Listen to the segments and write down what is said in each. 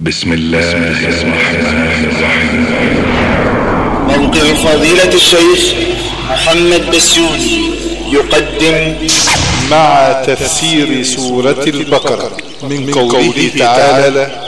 بسم الله الرحمن الرحيم. موقع فضيلة الشيخ محمد بسيوني يقدم مع تفسير سورة البقرة من قوله تعالى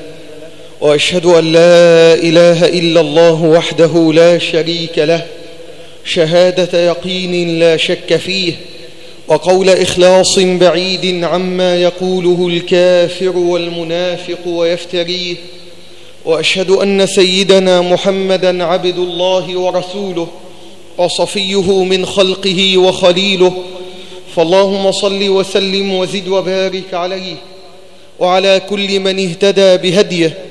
وأشهد أن لا إله إلا الله وحده لا شريك له. شهادة يقين لا شك فيه. وقول إخلاص بعيد عما يقوله الكافر والمنافق ويفتريه. وأشهد أن سيدنا محمدا عبد الله ورسوله وصفيه من خلقه وخليله. فاللهم صل وسلم وزد وبارك عليه. وعلى كل من اهتدى بهديه.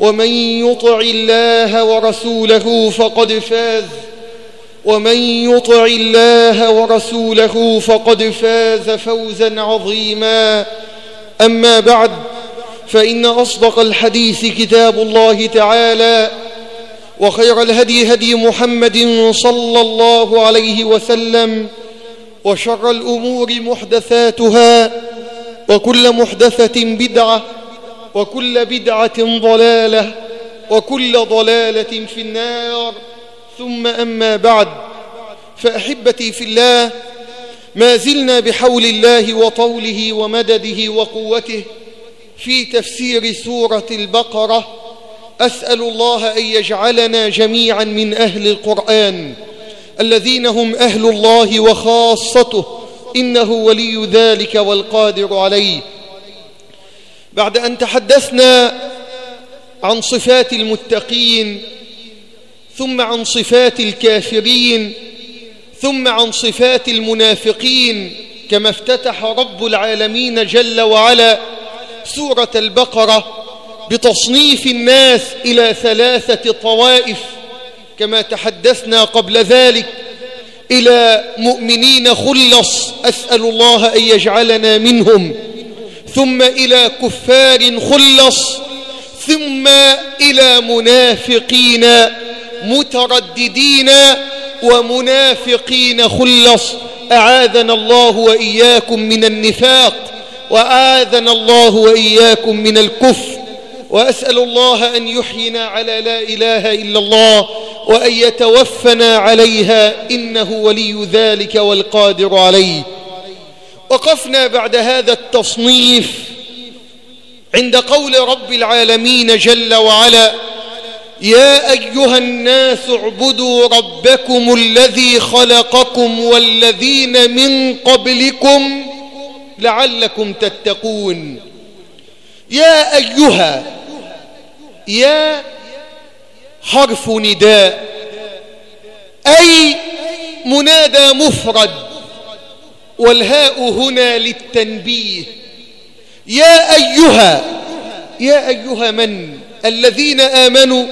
ومن يطع الله ورسوله فقد فاز. ومن يطع الله ورسوله فقد فاز فوزا عظيما. أما بعد فإن أصدق الحديث كتاب الله تعالى وخير الهدي هدي محمد صلى الله عليه وسلم وشر الأمور محدثاتها وكل محدثة بدعة وكل بدعة ضلالة وكل ضلالة في النار. ثم أما بعد فأحبتي في الله ما زلنا بحول الله وطوله ومدده وقوته في تفسير سورة البقرة. أسأل الله أن يجعلنا جميعا من أهل القرآن الذين هم أهل الله وخاصته إنه ولي ذلك والقادر عليه. بعد أن تحدثنا عن صفات المتقين ثم عن صفات الكافرين ثم عن صفات المنافقين كما افتتح رب العالمين جل وعلا سورة البقرة بتصنيف الناس إلى ثلاثة طوائف كما تحدثنا قبل ذلك إلى مؤمنين خلص أسأل الله أن يجعلنا منهم. ثم إلى كفار خلص ثم إلى منافقين مترددين ومنافقين خلص. أعاذنا الله وإياكم من النفاق وآذنا الله وإياكم من الكفر. وأسأل الله أن يحينا على لا إله إلا الله وأن يتوفنا عليها إنه ولي ذلك والقادر عليه. وقفنا بعد هذا التصنيف عند قول رب العالمين جل وعلا يا أيها الناس اعبدوا ربكم الذي خلقكم والذين من قبلكم لعلكم تتقون. يا أيها يا حرف نداء أي منادى مفرد والهاء هنا للتنبيه. يا أيها يا أيها من؟ الذين آمنوا.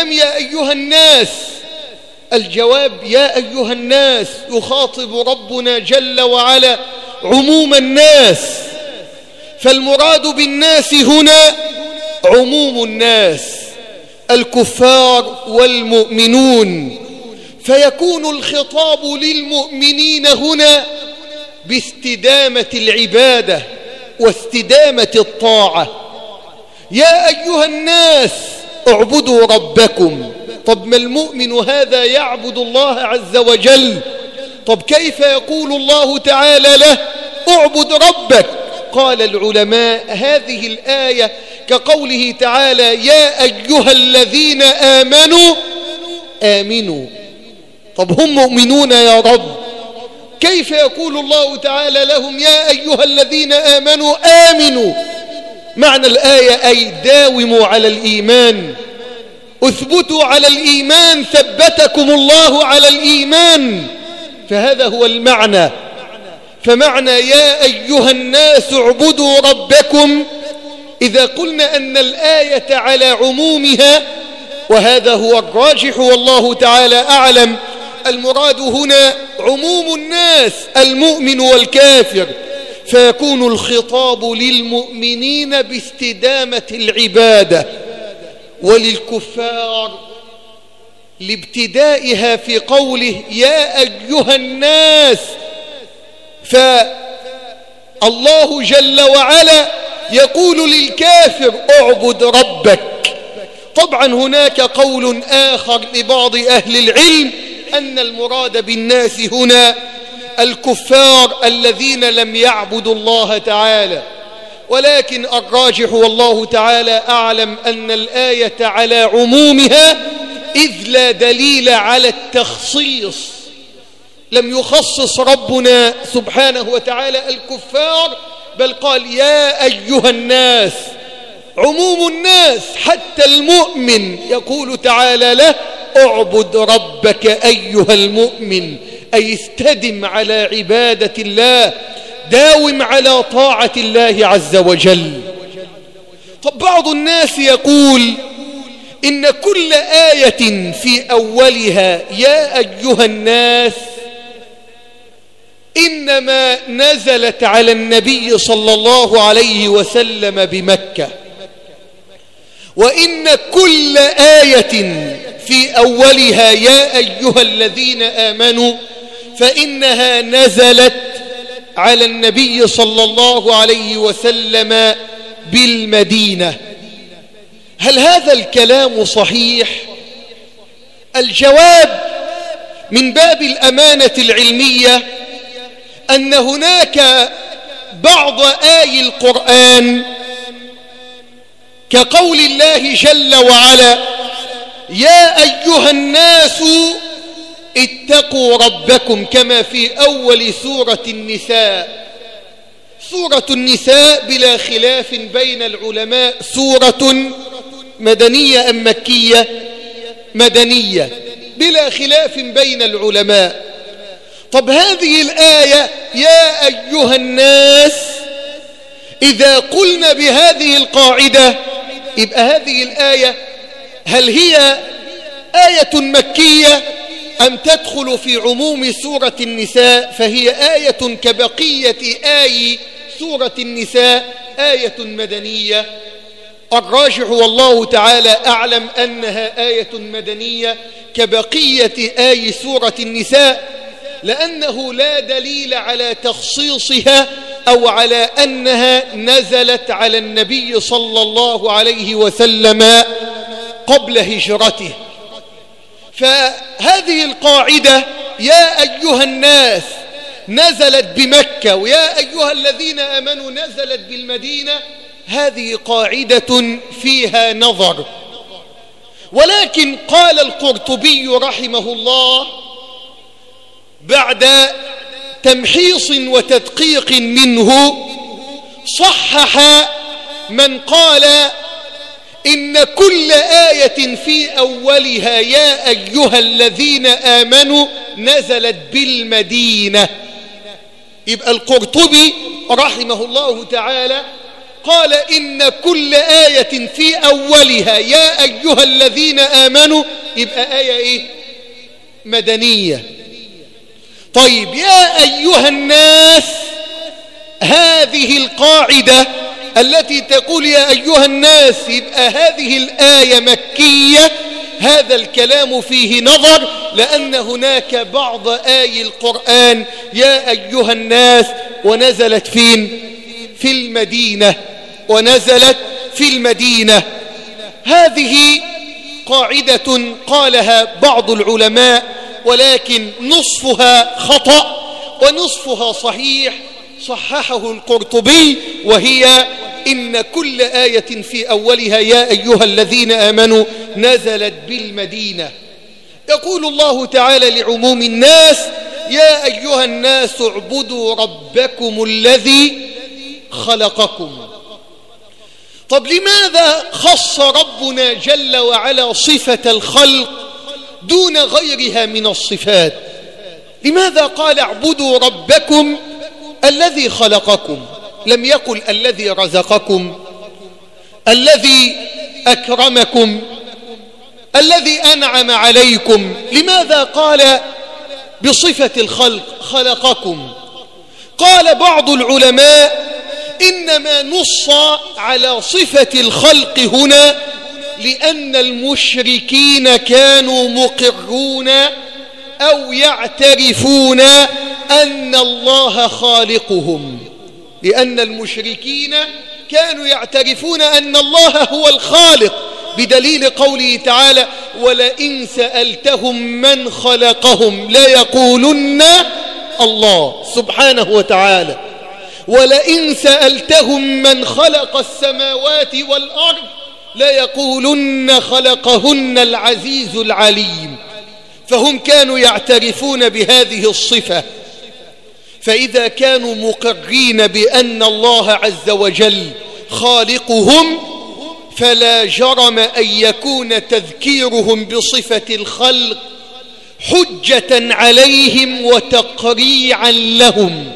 أم يا أيها الناس؟ الجواب يا أيها الناس يخاطب ربنا جل وعلا عموم الناس. فالمراد بالناس هنا عموم الناس الكفار والمؤمنون. فيكون الخطاب للمؤمنين هنا باستدامة العبادة واستدامة الطاعة. يا أيها الناس اعبدوا ربكم. طب ما المؤمن هذا يعبد الله عز وجل؟ طب كيف يقول الله تعالى له؟ اعبد ربك. قال العلماء هذه الآية كقوله تعالى يا أيها الذين آمنوا آمنوا. طب هم مؤمنون يا رب؟ كيف يقول الله تعالى لهم يا أيها الذين آمنوا آمنوا؟ معنى الآية أي داوموا على الإيمان. اثبتوا على الإيمان ثبتكم الله على الإيمان. فهذا هو المعنى. فمعنى يا أيها الناس اعبدوا ربكم. إذا قلنا أن الآية على عمومها وهذا هو الراجح والله تعالى أعلم. المراد هنا عموم الناس المؤمن والكافر. فيكون الخطاب للمؤمنين باستدامة العبادة وللكفار لابتدائها في قوله يا أيها الناس فالله جل وعلا يقول للكافر اعبد ربك طبعا هناك قول آخر لبعض أهل العلم أن المراد بالناس هنا الكفار الذين لم يعبدوا الله تعالى. ولكن الراجح والله تعالى أعلم أن الآية على عمومها إذ لا دليل على التخصيص. لم يخصص ربنا سبحانه وتعالى الكفار بل قال يا أيها الناس عموم الناس حتى المؤمن يقول تعالى له اعبد ربك أيها المؤمن أي استدم على عبادة الله داوم على طاعة الله عز وجل. طب بعض الناس يقول إن كل آية في أولها يا أيها الناس إنما نزلت على النبي صلى الله عليه وسلم بمكة. وإن كل آية في أولها يا أيها الذين آمنوا فإنها نزلت على النبي صلى الله عليه وسلم بالمدينة هل هذا الكلام صحيح؟ الجواب من باب الأمانة العلمية أن هناك بعض آي القرآن كقول الله جل وعلا يا أيها الناس اتقوا ربكم كما في أول سورة النساء. سورة النساء بلا خلاف بين العلماء سورة مدنية أم مكية؟ مدنية بلا خلاف بين العلماء. طب هذه الآية يا أيها الناس إذا قلنا بهذه القاعدة يبقى هذه الآية هل هي آية مكية أم تدخل في عموم سورة النساء؟ فهي آية كبقية آي سورة النساء آية مدنية. الراجح والله تعالى أعلم أنها آية مدنية كبقية آي سورة النساء لأنه لا دليل على تخصيصها أو على أنها نزلت على النبي صلى الله عليه وسلم قبل هجرته. فهذه القاعدة يا أيها الناس نزلت بمكة ويا أيها الذين آمنوا نزلت بالمدينة هذه قاعدة فيها نظر. ولكن قال القرطبي رحمه الله بعد تمحيص وتدقيق منه صحح من قال إن كل آية في أولها يا أيها الذين آمنوا نزلت بالمدينة. يبقى القرطبي رحمه الله تعالى قال إن كل آية في أولها يا أيها الذين آمنوا يبقى آية إيه؟ مدنية. طيب يا أيها الناس هذه القاعدة التي تقول يا أيها الناس يبقى هذه الآية مكية هذا الكلام فيه نظر لأن هناك بعض آي القرآن يا أيها الناس ونزلت فين؟ في المدينة ونزلت في المدينة. هذه قاعدة قالها بعض العلماء ولكن نصفها خطأ ونصفها صحيح صححه القرطبي وهي إن كل آية في أولها يا أيها الذين آمنوا نزلت بالمدينة. يقول الله تعالى لعموم الناس يا أيها الناس اعبدوا ربكم الذي خلقكم. طب لماذا خص ربنا جل وعلا صفة الخلق دون غيرها من الصفات. لماذا قال اعبدوا ربكم الذي خلقكم؟ لم يقل الذي رزقكم الذي أكرمكم الذي أنعم عليكم. لماذا قال بصفة الخلق خلقكم؟ قال بعض العلماء إنما نص على صفة الخلق هنا لأن المشركين كانوا مقرون أو يعترفون أن الله خالقهم. لأن المشركين كانوا يعترفون أن الله هو الخالق. بدليل قوله تعالى ولئن سألتهم من خلقهم ليقولن الله سبحانه وتعالى ولئن سألتهم من خلق السماوات والأرض ليقولن خلقهن العزيز العليم فهم كانوا يعترفون بهذه الصفة. فإذا كانوا مقرين بأن الله عز وجل خالقهم فلا جرم أن يكون تذكيرهم بصفة الخلق حجة عليهم وتقريعا لهم.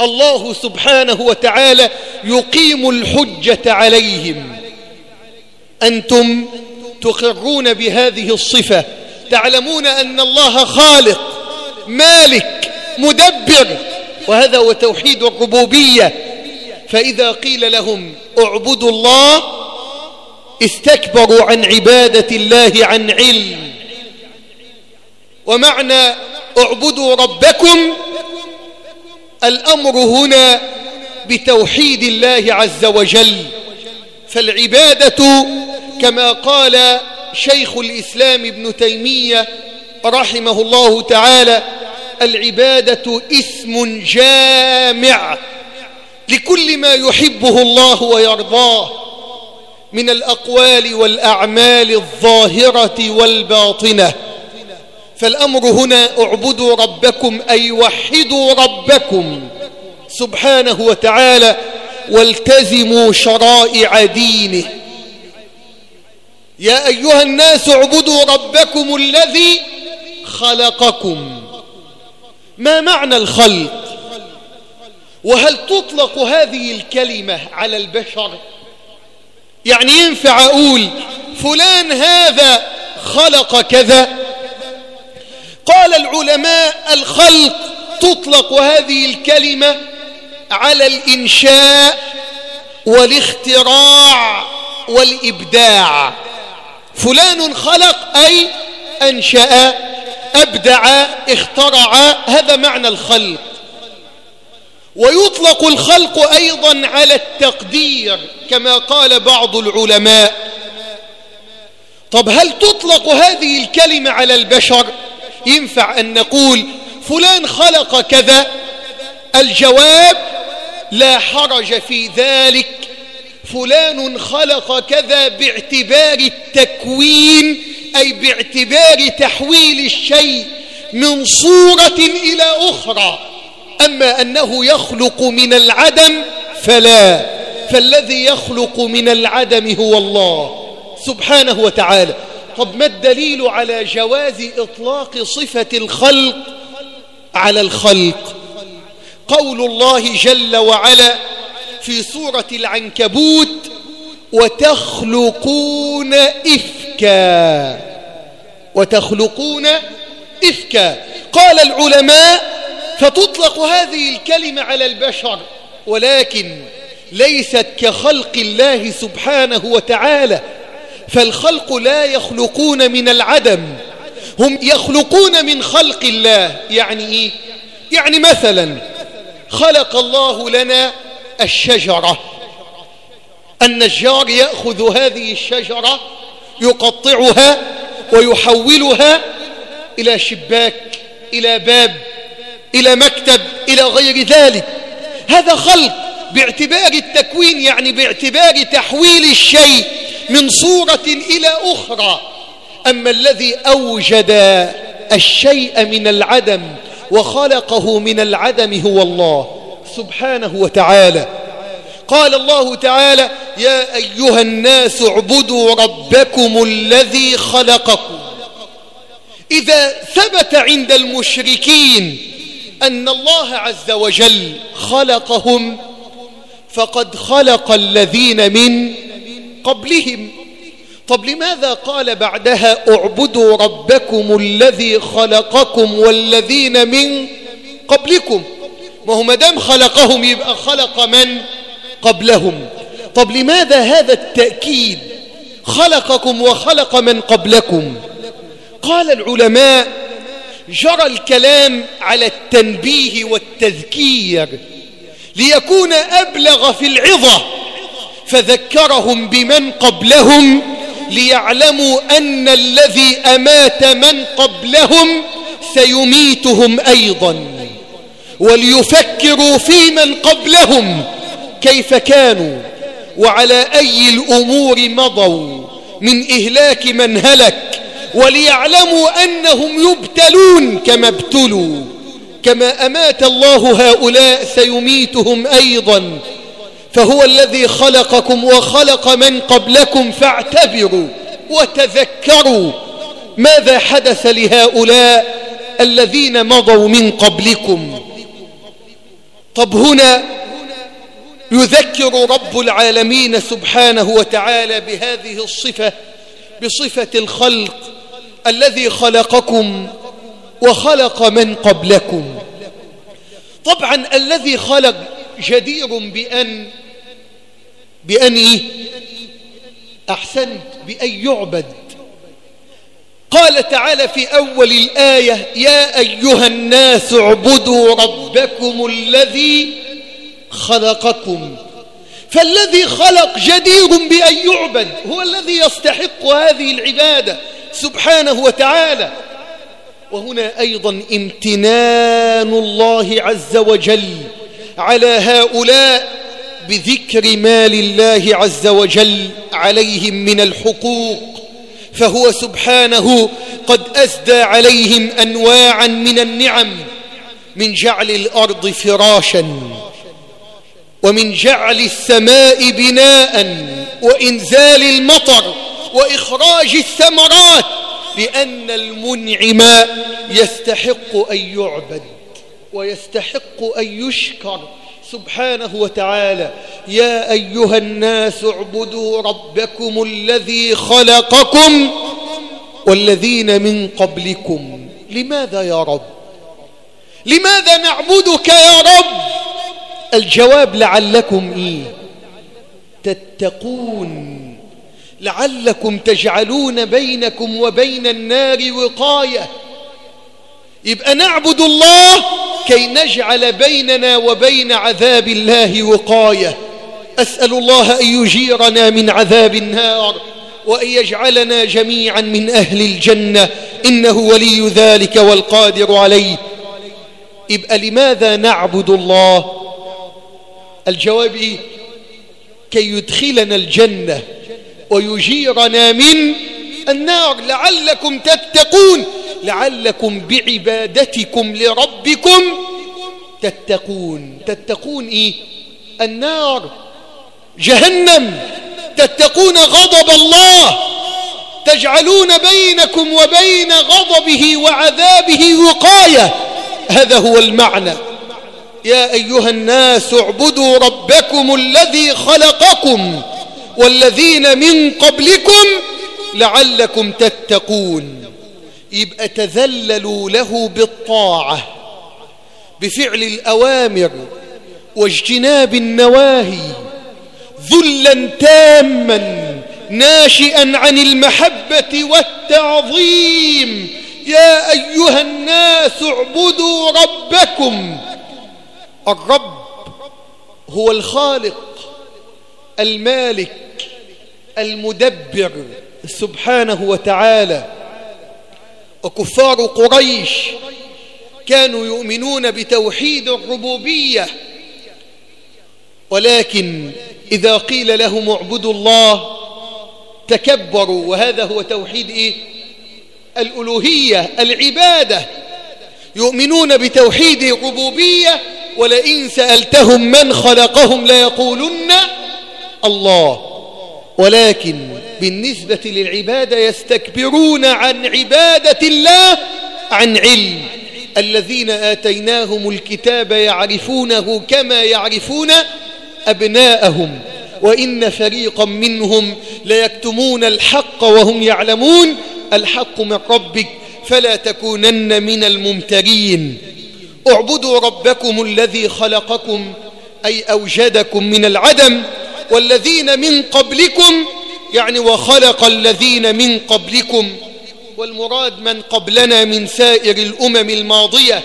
الله سبحانه وتعالى يقيم الحجة عليهم. أنتم تقرون بهذه الصفة. تعلمون أن الله خالق مالك مدبر. وهذا هو توحيد الربوبية. فإذا قيل لهم اعبدوا الله استكبروا عن عبادة الله عن علم. ومعنى اعبدوا ربكم الأمر هنا بتوحيد الله عز وجل. فالعبادة كما قال شيخ الإسلام ابن تيمية رحمه الله تعالى العبادة اسم جامع لكل ما يحبه الله ويرضاه من الأقوال والأعمال الظاهرة والباطنة. فالأمر هنا اعبدوا ربكم أي وحدوا ربكم سبحانه وتعالى والتزموا شرائع دينه. يا أيها الناس اعبدوا ربكم الذي خلقكم. ما معنى الخلق؟ وهل تطلق هذه الكلمة على البشر؟ يعني ينفع أقول فلان هذا خلق كذا؟ قال العلماء الخلق تطلق هذه الكلمة على الإنشاء والاختراع والإبداع. فلان خلق أي أنشأ أبدع اخترع هذا معنى الخلق. ويطلق الخلق أيضا على التقدير كما قال بعض العلماء. طب هل تطلق هذه الكلمة على البشر؟ ينفع أن نقول فلان خلق كذا الجواب لا حرج في ذلك. فلان خلق كذا باعتبار التكوين أي باعتبار تحويل الشيء من صورة إلى أخرى. أما أنه يخلق من العدم فلا. فالذي يخلق من العدم هو الله سبحانه وتعالى. طب ما الدليل على جواز إطلاق صفة الخلق على الخلق؟ قول الله جل وعلا في سورة العنكبوت وتخلقون إفكا. وتخلقون إفكا. قال العلماء فتطلق هذه الكلمة على البشر ولكن ليست كخلق الله سبحانه وتعالى فالخلق لا يخلقون من العدم هم يخلقون من خلق الله. يعني إيه؟ يعني مثلا خلق الله لنا الشجرة. النجار يأخذ هذه الشجرة يقطعها ويحولها إلى شباك إلى باب إلى مكتب إلى غير ذلك. هذا خلق باعتبار التكوين يعني باعتبار تحويل الشيء من صورة إلى أخرى. أما الذي أوجد الشيء من العدم وخلقه من العدم هو الله سبحانه وتعالى. قال الله تعالى يا أيها الناس اعبدوا ربكم الذي خلقكم. إذا ثبت عند المشركين أن الله عز وجل خلقهم فقد خلق الذين من قبلهم. طب لماذا قال بعدها اعبدوا ربكم الذي خلقكم والذين من قبلكم؟ ما هو خلقهم يبقى خلق من قبلهم. طب لماذا هذا التأكيد؟ خلقكم وخلق من قبلكم. قال العلماء جرى الكلام على التنبيه والتذكير ليكون أبلغ في العظة فذكرهم بمن قبلهم ليعلموا أن الذي أمات من قبلهم سيميتهم أيضا. وليفكروا في من قبلهم كيف كانوا وعلى أي الأمور مضوا من إهلاك من هلك. وليعلموا أنهم يبتلون كما ابتلوا. كما أمات الله هؤلاء سيميتهم أيضا. فهو الذي خلقكم وخلق من قبلكم فاعتبروا وتذكروا ماذا حدث لهؤلاء الذين مضوا من قبلكم. طب هنا يذكر رب العالمين سبحانه وتعالى بهذه الصفة بصفة الخلق الذي خلقكم وخلق من قبلكم. طبعا الذي خلق جدير بأن بأن إيه؟ أحسنت بأن يعبد قال تعالى في أول الآية يا أيها الناس اعبدوا ربكم الذي خلقكم فالذي خلق جدير بأن يعبد هو الذي يستحق هذه العبادة سبحانه وتعالى وهنا أيضا امتنان الله عز وجل على هؤلاء بذكر ما لله عز وجل عليهم من الحقوق فهو سبحانه قد أسدى عليهم أنواعا من النعم من جعل الأرض فراشا ومن جعل السماء بناء وإنزال المطر وإخراج الثمرات لأن المنعم يستحق أن يعبد ويستحق أن يشكر. سبحانه وتعالى يا أيها الناس اعبدوا ربكم الذي خلقكم والذين من قبلكم. لماذا يا رب؟ لماذا نعبدك يا رب؟ الجواب لعلكم إيه؟ تتقون. لعلكم تجعلون بينكم وبين النار وقاية. يبقى نعبد الله كي نجعل بيننا وبين عذاب الله وقاية. أسأل الله أن يجيرنا من عذاب النار وأن يجعلنا جميعا من أهل الجنة. إنه ولي ذلك والقادر عليه. يبقى لماذا نعبد الله؟ الجواب إيه؟ كي يدخلنا الجنة ويجيرنا من النار. لعلكم تتقون. لعلكم بعبادتكم لربكم تتقون. تتقون إيه؟ النار. جهنم. تتقون غضب الله. تجعلون بينكم وبين غضبه وعذابه وقاية. هذا هو المعنى. يا أيها الناس اعبدوا ربكم الذي خلقكم والذين من قبلكم لعلكم تتقون. يبقى تذللوا له بالطاعة بفعل الأوامر واجتناب النواهي ذلا تاما ناشئا عن المحبة والتعظيم. يا أيها الناس اعبدوا ربكم. الرب هو الخالق المالك المدبر سبحانه وتعالى. وكفار قريش كانوا يؤمنون بتوحيد الربوبية. ولكن إذا قيل لهم اعبدوا الله تكبروا وهذا هو توحيد إيه؟ الألوهية العبادة. يؤمنون بتوحيد الربوبية ولئن سألتهم من خلقهم ليقولن الله. ولكن بالنسبة للعبادة يستكبرون عن عبادة الله عن علم. الذين آتيناهم الكتاب يعرفونه كما يعرفون أبناءهم. وإن فريقا منهم ليكتمون الحق وهم يعلمون الحق من ربك فلا تكونن من الممترين. اعبدوا ربكم الذي خلقكم أي أوجدكم من العدم والذين من قبلكم يعني وخلق الذين من قبلكم والمراد من قبلنا من سائر الأمم الماضية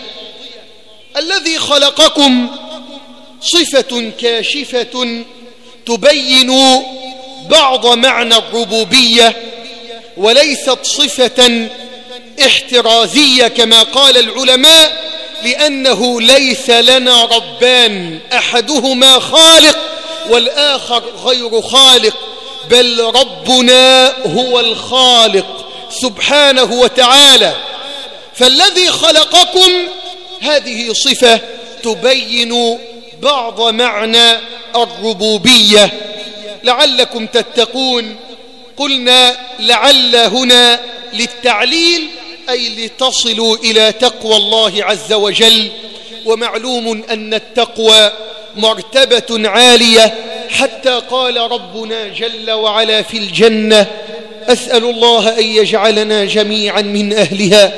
الذي خلقكم صفة كاشفة تبين بعض معنى الربوبية وليست صفة احترازية كما قال العلماء لأنه ليس لنا ربان أحدهما خالق والآخر غير خالق. بل ربنا هو الخالق سبحانه وتعالى. فالذي خلقكم هذه صفة تبين بعض معنى الربوبية. لعلكم تتقون. قلنا لعل هنا للتعليل أي لتصلوا إلى تقوى الله عز وجل. ومعلوم أن التقوى مرتبة عالية. حتى قال ربنا جل وعلا في الجنة أسأل الله أن يجعلنا جميعا من أهلها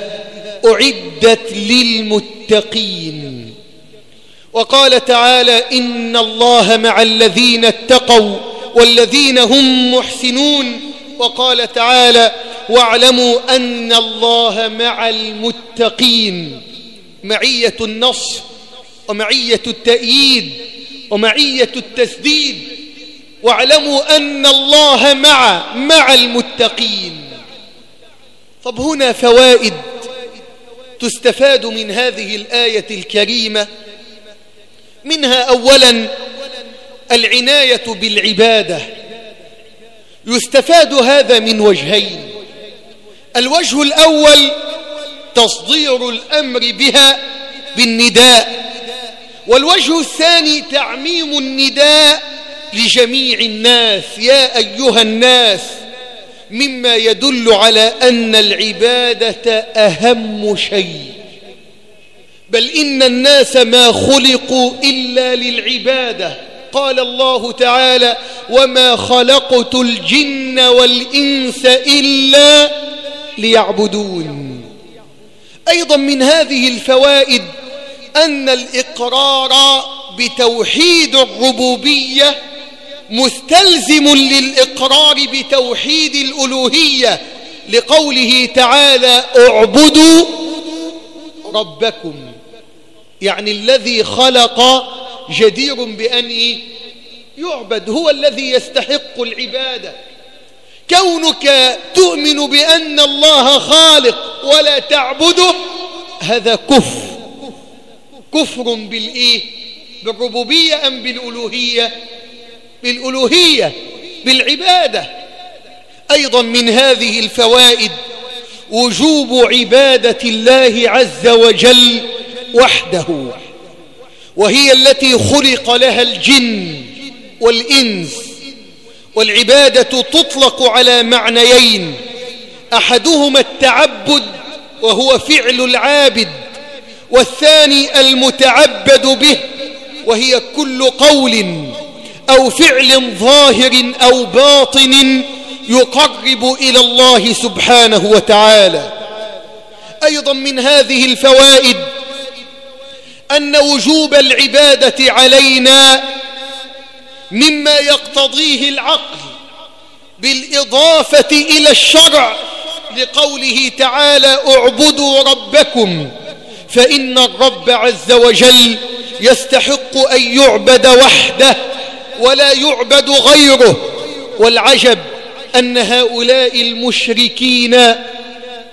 أعدت للمتقين. وقال تعالى إن الله مع الذين اتقوا والذين هم محسنون. وقال تعالى واعلموا أن الله مع المتقين معية النصر ومعية التأييد. ومعية التسديد. واعلموا أن الله مع مع المتقين. طب هنا فوائد تستفاد من هذه الآية الكريمة. منها أولا العناية بالعبادة. يستفاد هذا من وجهين. الوجه الأول تصدير الأمر بها بالنداء. والوجه الثاني تعميم النداء لجميع الناس يا أيها الناس مما يدل على أن العبادة أهم شيء. بل إن الناس ما خلقوا إلا للعبادة. قال الله تعالى وما خلقت الجن والإنس إلا ليعبدون. أيضا من هذه الفوائد أن الإقرار بتوحيد الربوبية مستلزم للإقرار بتوحيد الألوهية لقوله تعالى اعبدوا ربكم يعني الذي خلق جدير بأن يعبد هو الذي يستحق العبادة. كونك تؤمن بأن الله خالق ولا تعبده هذا كفر. كفر بالإيه؟ بالربوبية أم بالألوهية؟ بالألوهية بالعبادة. أيضا من هذه الفوائد وجوب عبادة الله عز وجل وحده وهي التي خلق لها الجن والإنس. والعبادة تطلق على معنيين أحدهما التعبد وهو فعل العابد. والثاني المتعبد به وهي كل قول أو فعل ظاهر أو باطن يقرب إلى الله سبحانه وتعالى. أيضا من هذه الفوائد أن وجوب العبادة علينا مما يقتضيه العقل بالإضافة إلى الشرع لقوله تعالى اعبدوا ربكم فإن الرب عز وجل يستحق أن يعبد وحده ولا يعبد غيره. والعجب أن هؤلاء المشركين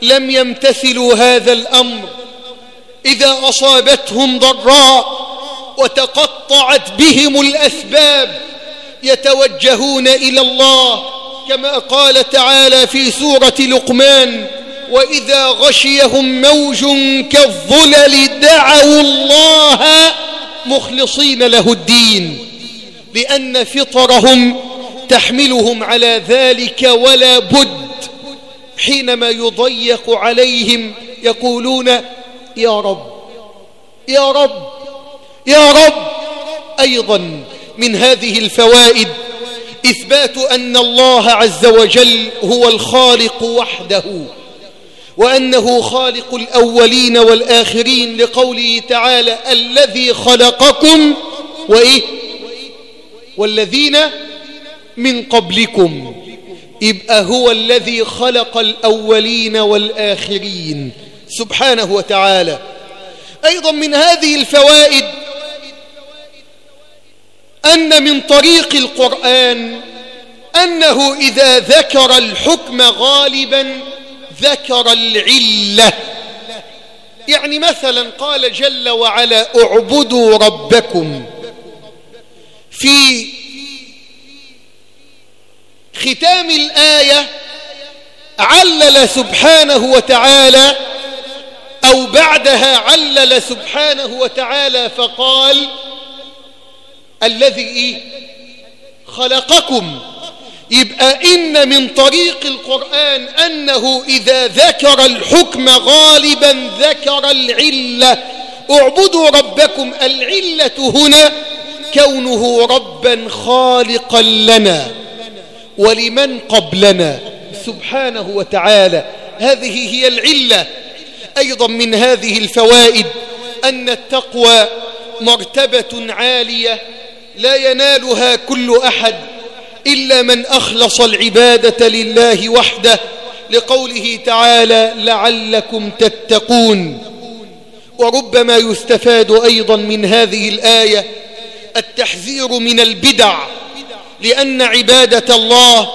لم يمتثلوا هذا الأمر. إذا أصابتهم ضراء وتقطعت بهم الأسباب يتوجهون إلى الله كما قال تعالى في سورة لقمان وإذا غشيهم موج كالظلل دعوا الله مخلصين له الدين لأن فطرهم تحملهم على ذلك ولا بد. حينما يضيق عليهم يقولون يا رب يا رب يا رب. أيضا من هذه الفوائد إثبات أن الله عز وجل هو الخالق وحده. وأنه خالق الأولين والآخرين لقوله تعالى الذي خلقكم وإيه؟ والذين من قبلكم. يبقى هو الذي خلق الأولين والآخرين. سبحانه وتعالى. أيضا من هذه الفوائد أن من طريق القرآن أنه إذا ذكر الحكم غالبا ذكر العلة يعني مثلا قال جل وعلا اعبدوا ربكم في ختام الآية علل سبحانه وتعالى أو بعدها علل سبحانه وتعالى فقال الذي؟ خلقكم يبقى إن من طريق القرآن أنه إذا ذكر الحكم غالبا ذكر العلة. اعبدوا ربكم العلة هنا كونه ربا خالقا لنا ولمن قبلنا سبحانه وتعالى. هذه هي العلة. أيضا من هذه الفوائد أن التقوى مرتبة عالية لا ينالها كل أحد. إلا من أخلص العبادة لله وحده لقوله تعالى لعلكم تتقون. وربما يستفاد أيضا من هذه الآية التحذير من البدع لأن عبادة الله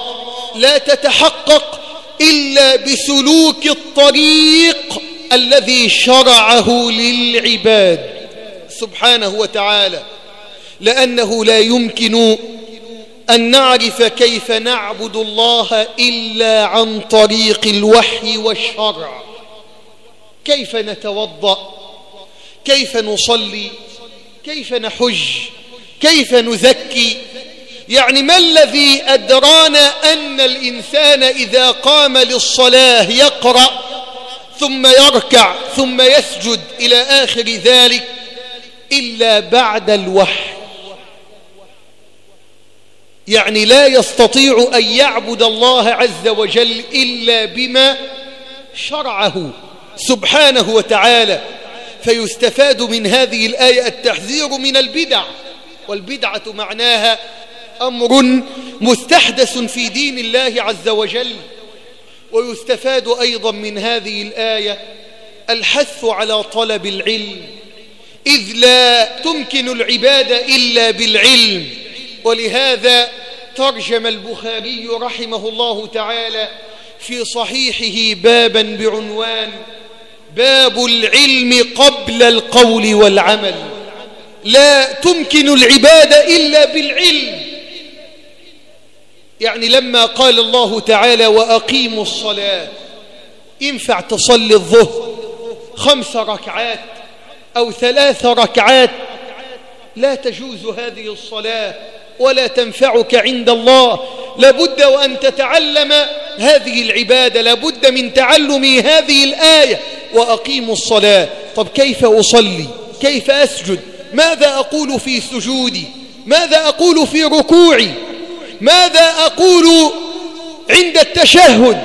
لا تتحقق إلا بسلوك الطريق الذي شرعه للعباد. سبحانه وتعالى لأنه لا يمكن أن نعرف كيف نعبد الله إلا عن طريق الوحي والشرع. كيف نتوضأ؟ كيف نصلي؟ كيف نحج؟ كيف نزكي؟ يعني ما الذي أدرانا أن الإنسان إذا قام للصلاة يقرأ ثم يركع ثم يسجد إلى آخر ذلك إلا بعد الوحي؟ يعني لا يستطيع أن يعبد الله عز وجل إلا بما شرعه سبحانه وتعالى. فيستفاد من هذه الآية التحذير من البدع والبدعة معناها أمر مستحدث في دين الله عز وجل. ويستفاد أيضا من هذه الآية الحث على طلب العلم إذ لا تمكن العبادة إلا بالعلم. ولهذا ترجم البخاري رحمه الله تعالى في صحيحه بابا بعنوان باب العلم قبل القول والعمل. لا تمكن العبادة إلا بالعلم. يعني لما قال الله تعالى وأقيموا الصلاة ينفع تصلي الظهر خمس ركعات أو ثلاث ركعات. لا تجوز هذه الصلاة. ولا تنفعك عند الله. لابد وأن تتعلم هذه العبادة لابد من تعلم هذه الآية. وأقيموا الصلاة. طب كيف أصلي؟ كيف أسجد؟ ماذا أقول في سجودي؟ ماذا أقول في ركوعي؟ ماذا أقول عند التشهد؟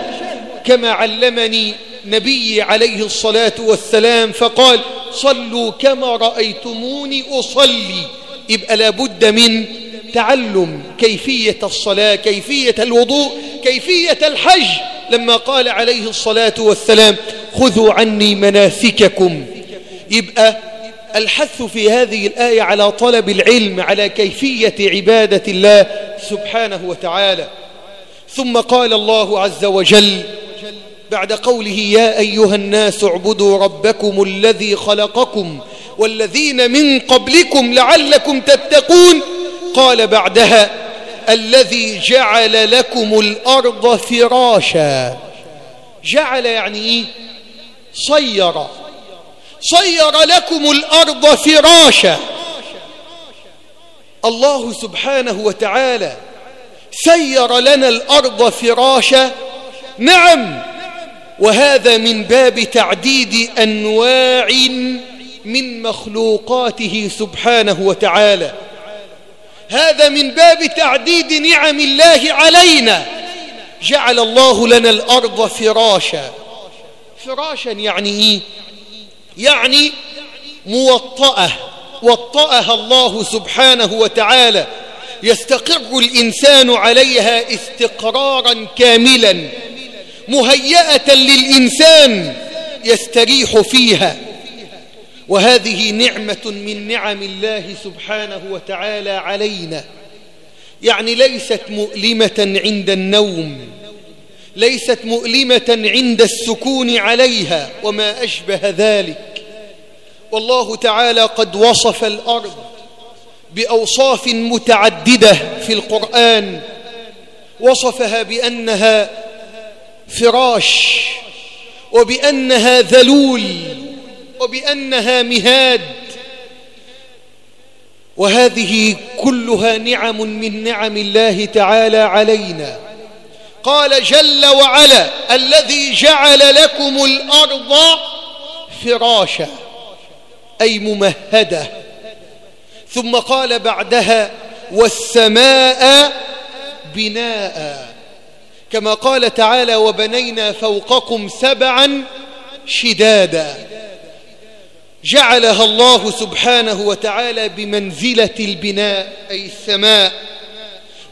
كما علمني نبي عليه الصلاة والسلام فقال صلوا كما رأيتموني أصلي. يبقى لابد من تعلم كيفية الصلاة كيفية الوضوء كيفية الحج. لما قال عليه الصلاة والسلام خذوا عني مناسككم. يبقى الحث في هذه الآية على طلب العلم على كيفية عبادة الله سبحانه وتعالى. ثم قال الله عز وجل بعد قوله يا أيها الناس اعبدوا ربكم الذي خلقكم والذين من قبلكم لعلكم تتقون. قال بعدها الذي جعل لكم الأرض فراشا. جعل يعني إيه؟ صير. صير لكم الأرض فراشا. الله سبحانه وتعالى سير لنا الأرض فراشا. نعم. وهذا من باب تعديد أنواع من مخلوقاته سبحانه وتعالى. هذا من باب تعديد نعم الله علينا. جعل الله لنا الأرض فراشا. فراشا يعني إيه؟ يعني موطأة. وطأها الله سبحانه وتعالى. يستقر الإنسان عليها استقرارا كاملا. مهيئة للإنسان يستريح فيها. وهذه نعمة من نعم الله سبحانه وتعالى علينا. يعني ليست مؤلمة عند النوم ليست مؤلمة عند السكون عليها وما أشبه ذلك. والله تعالى قد وصف الأرض بأوصاف متعددة في القرآن وصفها بأنها فراش وبأنها ذلول وبأنها مهاد. وهذه كلها نعم من نعم الله تعالى علينا. قال جل وعلا الذي جعل لكم الأرض فراشا أي ممهدة. ثم قال بعدها والسماء بناء. كما قال تعالى وبنينا فوقكم سبعا شدادا. جعلها الله سبحانه وتعالى بمنزلة البناء أي السماء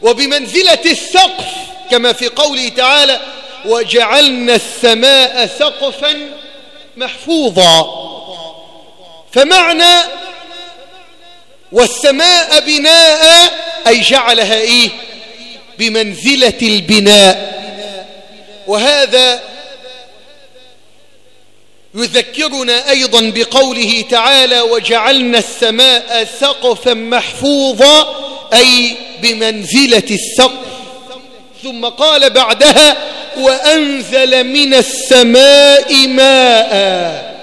وبمنزلة السقف كما في قوله تعالى وجعلنا السماء سقفا محفوظا فمعنى والسماء بناء أي جعلها إيه؟ بمنزلة البناء. وهذا يذكرنا أيضا بقوله تعالى وجعلنا السماء سقفا محفوظا أي بمنزلة السقف. ثم قال بعدها وأنزل من السماء ماء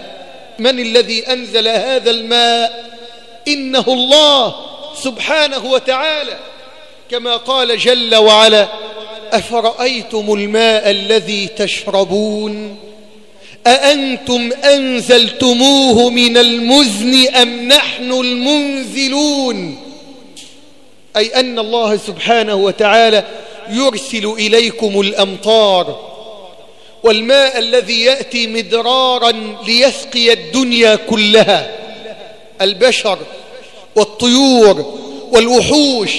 من الذي أنزل هذا الماء؟ إنه الله سبحانه وتعالى. كما قال جل وعلا أفرأيتم الماء الذي تشربون؟ أأنتم أنزلتموه من المزن أم نحن المنزلون؟ أي أن الله سبحانه وتعالى يرسل إليكم الأمطار والماء الذي يأتي مدرارا ليسقي الدنيا كلها البشر والطيور والوحوش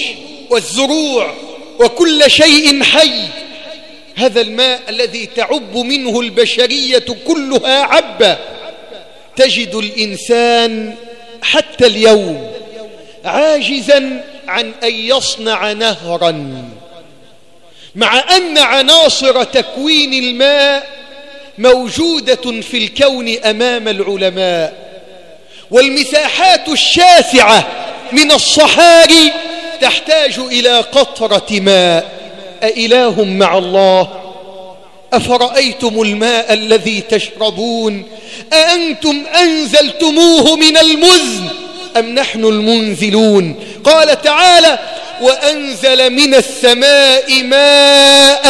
والزروع وكل شيء حي. هذا الماء الذي تعب منه البشرية كلها عبا. تجد الإنسان حتى اليوم عاجزا عن أن يصنع نهرا. مع أن عناصر تكوين الماء موجودة في الكون أمام العلماء. والمساحات الشاسعة من الصحاري تحتاج إلى قطرة ماء. أإله مع الله؟ أفرأيتم الماء الذي تشربون؟ أأنتم أنزلتموه من المزن أم نحن المنزلون؟ قال تعالى وأنزل من السماء ماء.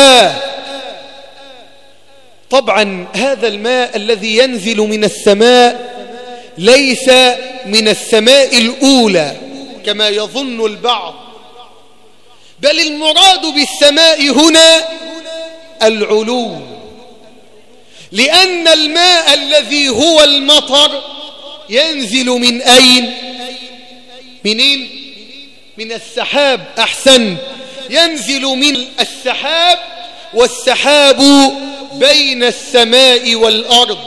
طبعا هذا الماء الذي ينزل من السماء ليس من السماء الأولى كما يظن البعض. بل المراد بالسماء هنا العلو. لأن الماء الذي هو المطر ينزل من أين؟ منين من السحاب. أحسن. ينزل من السحاب والسحاب بين السماء والأرض.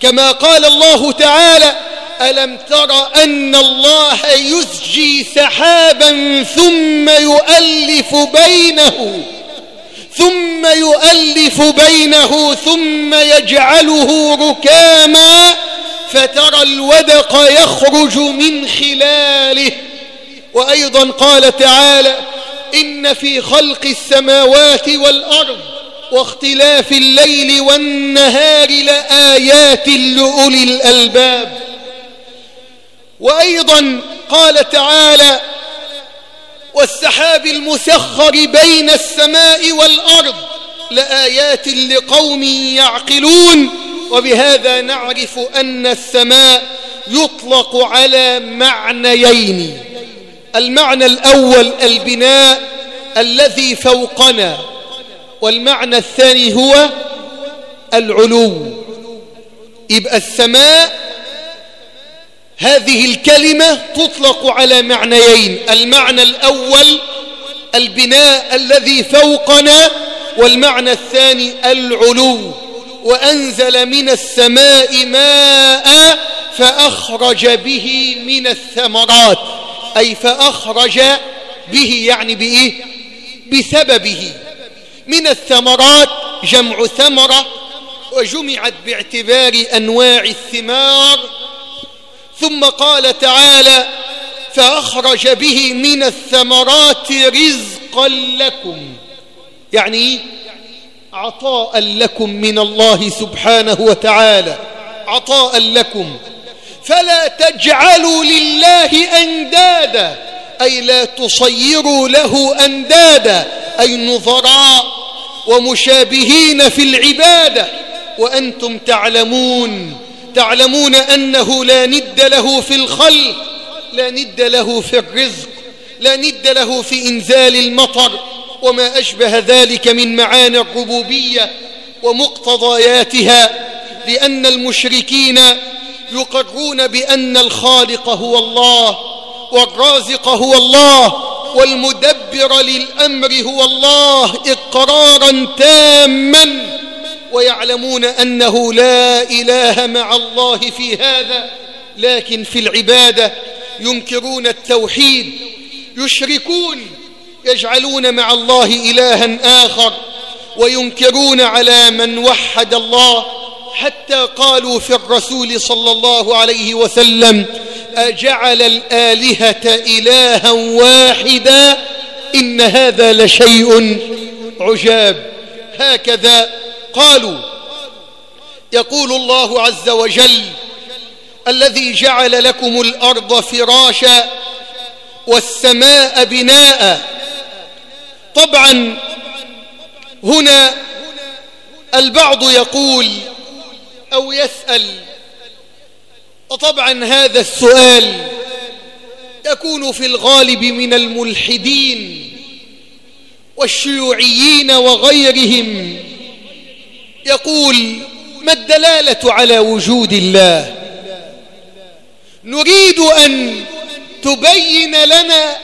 كما قال الله تعالى ألم تر أن الله يسجي سحابا ثم يؤلف بينه ثم يؤلف بينه ثم يجعله ركاما فترى الودق يخرج من خلاله. وأيضا قال تعالى إن في خلق السماوات والأرض واختلاف الليل والنهار لآيات لأولي الألباب. وأيضا قال تعالى والسحاب المسخر بين السماء والأرض لآيات لقوم يعقلون وبهذا نعرف أن السماء يطلق على معنيين. المعنى الأول البناء الذي فوقنا والمعنى الثاني هو العلو. يبقى السماء هذه الكلمة تطلق على معنيين. المعنى الأول البناء الذي فوقنا والمعنى الثاني العلو. وأنزل من السماء ماء فأخرج به من الثمرات. أي فأخرج به يعني بإيه؟ بسببه. من الثمرات جمع ثمرة وجمعت باعتبار أنواع الثمار ثم قال تعالى فأخرج به من الثمرات رزقا لكم. يعني عطاء لكم من الله سبحانه وتعالى. عطاء لكم. فلا تجعلوا لله أندادا. أي لا تصيروا له أندادا. أي نظراء ومشابهين في العبادة. وأنتم تعلمون. تعلمون أنه لا ند له في الخلق لا ند له في الرزق لا ند له في إنزال المطر وما أشبه ذلك من معاني الربوبية ومقتضياتها لأن المشركين يقرون بأن الخالق هو الله والرازق هو الله والمدبر للأمر هو الله إقرارا تاما. ويعلمون أنه لا إله مع الله في هذا لكن في العبادة ينكرون التوحيد يشركون يجعلون مع الله إلها آخر وينكرون على من وحد الله. حتى قالوا في الرسول صلى الله عليه وسلم أجعل الآلهة إلها واحدا؟ إن هذا لشيء عجاب. هكذا قالوا يقول الله عز وجل الذي جعل لكم الأرض فراشا والسماء بناء طبعا هنا البعض يقول أو يسأل وطبعا هذا السؤال يكون في الغالب من الملحدين والشيوعيين وغيرهم يقول ما الدلالة على وجود الله؟ نريد أن تبين لنا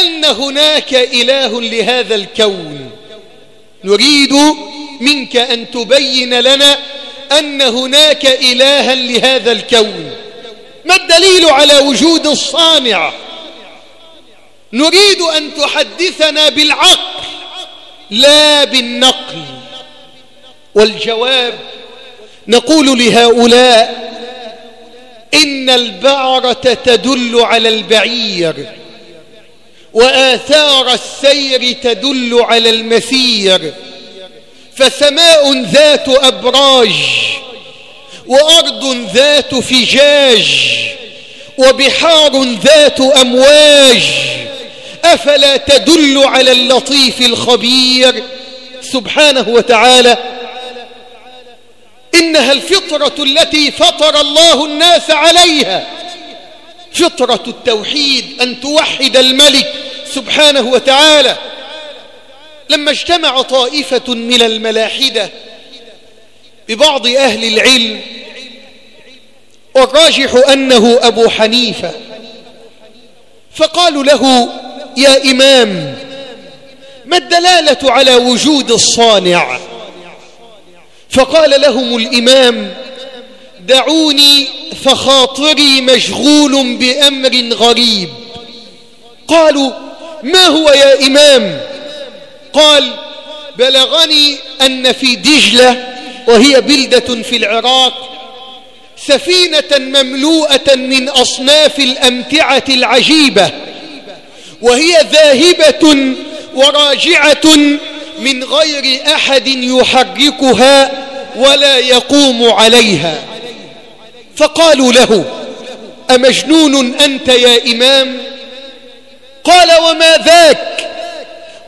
أن هناك إله لهذا الكون. نريد منك أن تبين لنا أن هناك إلها لهذا الكون. ما الدليل على وجود الصانع؟ نريد أن تحدثنا بالعقل لا بالنقل. والجواب نقول لهؤلاء إن البعرة تدل على البعير وآثار السير تدل على المسير فسماء ذات أبراج وأرض ذات فجاج وبحار ذات أمواج أفلا تدل على اللطيف الخبير؟ سبحانه وتعالى إنها الفطرة التي فطر الله الناس عليها. فطرة التوحيد أن توحد الملك سبحانه وتعالى. لما اجتمع طائفة من الملاحدة ببعض أهل العلم والراجح أنه أبو حنيفة فقالوا له يا إمام ما الدلالة على وجود الصانع؟ فقال لهم الإمام دعوني فخاطري مشغول بأمر غريب. قالوا ما هو يا إمام؟ قال بلغني أن في دجلة وهي بلدة في العراق سفينة مملوءة من أصناف الأمتعة العجيبة وهي ذاهبة وراجعة من غير أحد يحركها ولا يقوم عليها. فقالوا له أمجنون أنت يا إمام؟ قال وما ذاك؟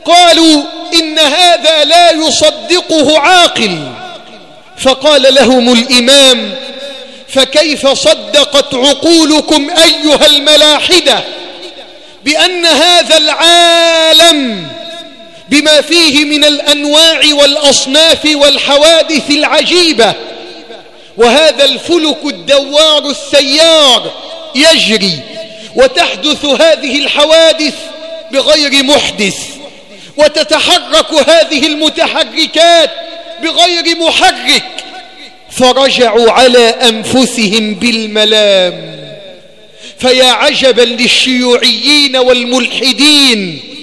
قالوا إن هذا لا يصدقه عاقل. فقال لهم الإمام فكيف صدقت عقولكم أيها الملاحدة بأن هذا العالم بما فيه من الأنواع والأصناف والحوادث العجيبة. وهذا الفلك الدوار السيار يجري وتحدث هذه الحوادث بغير محدث وتتحرك هذه المتحركات بغير محرك. فرجعوا على أنفسهم بالملام. فيا عجبا للشيوعيين والملحدين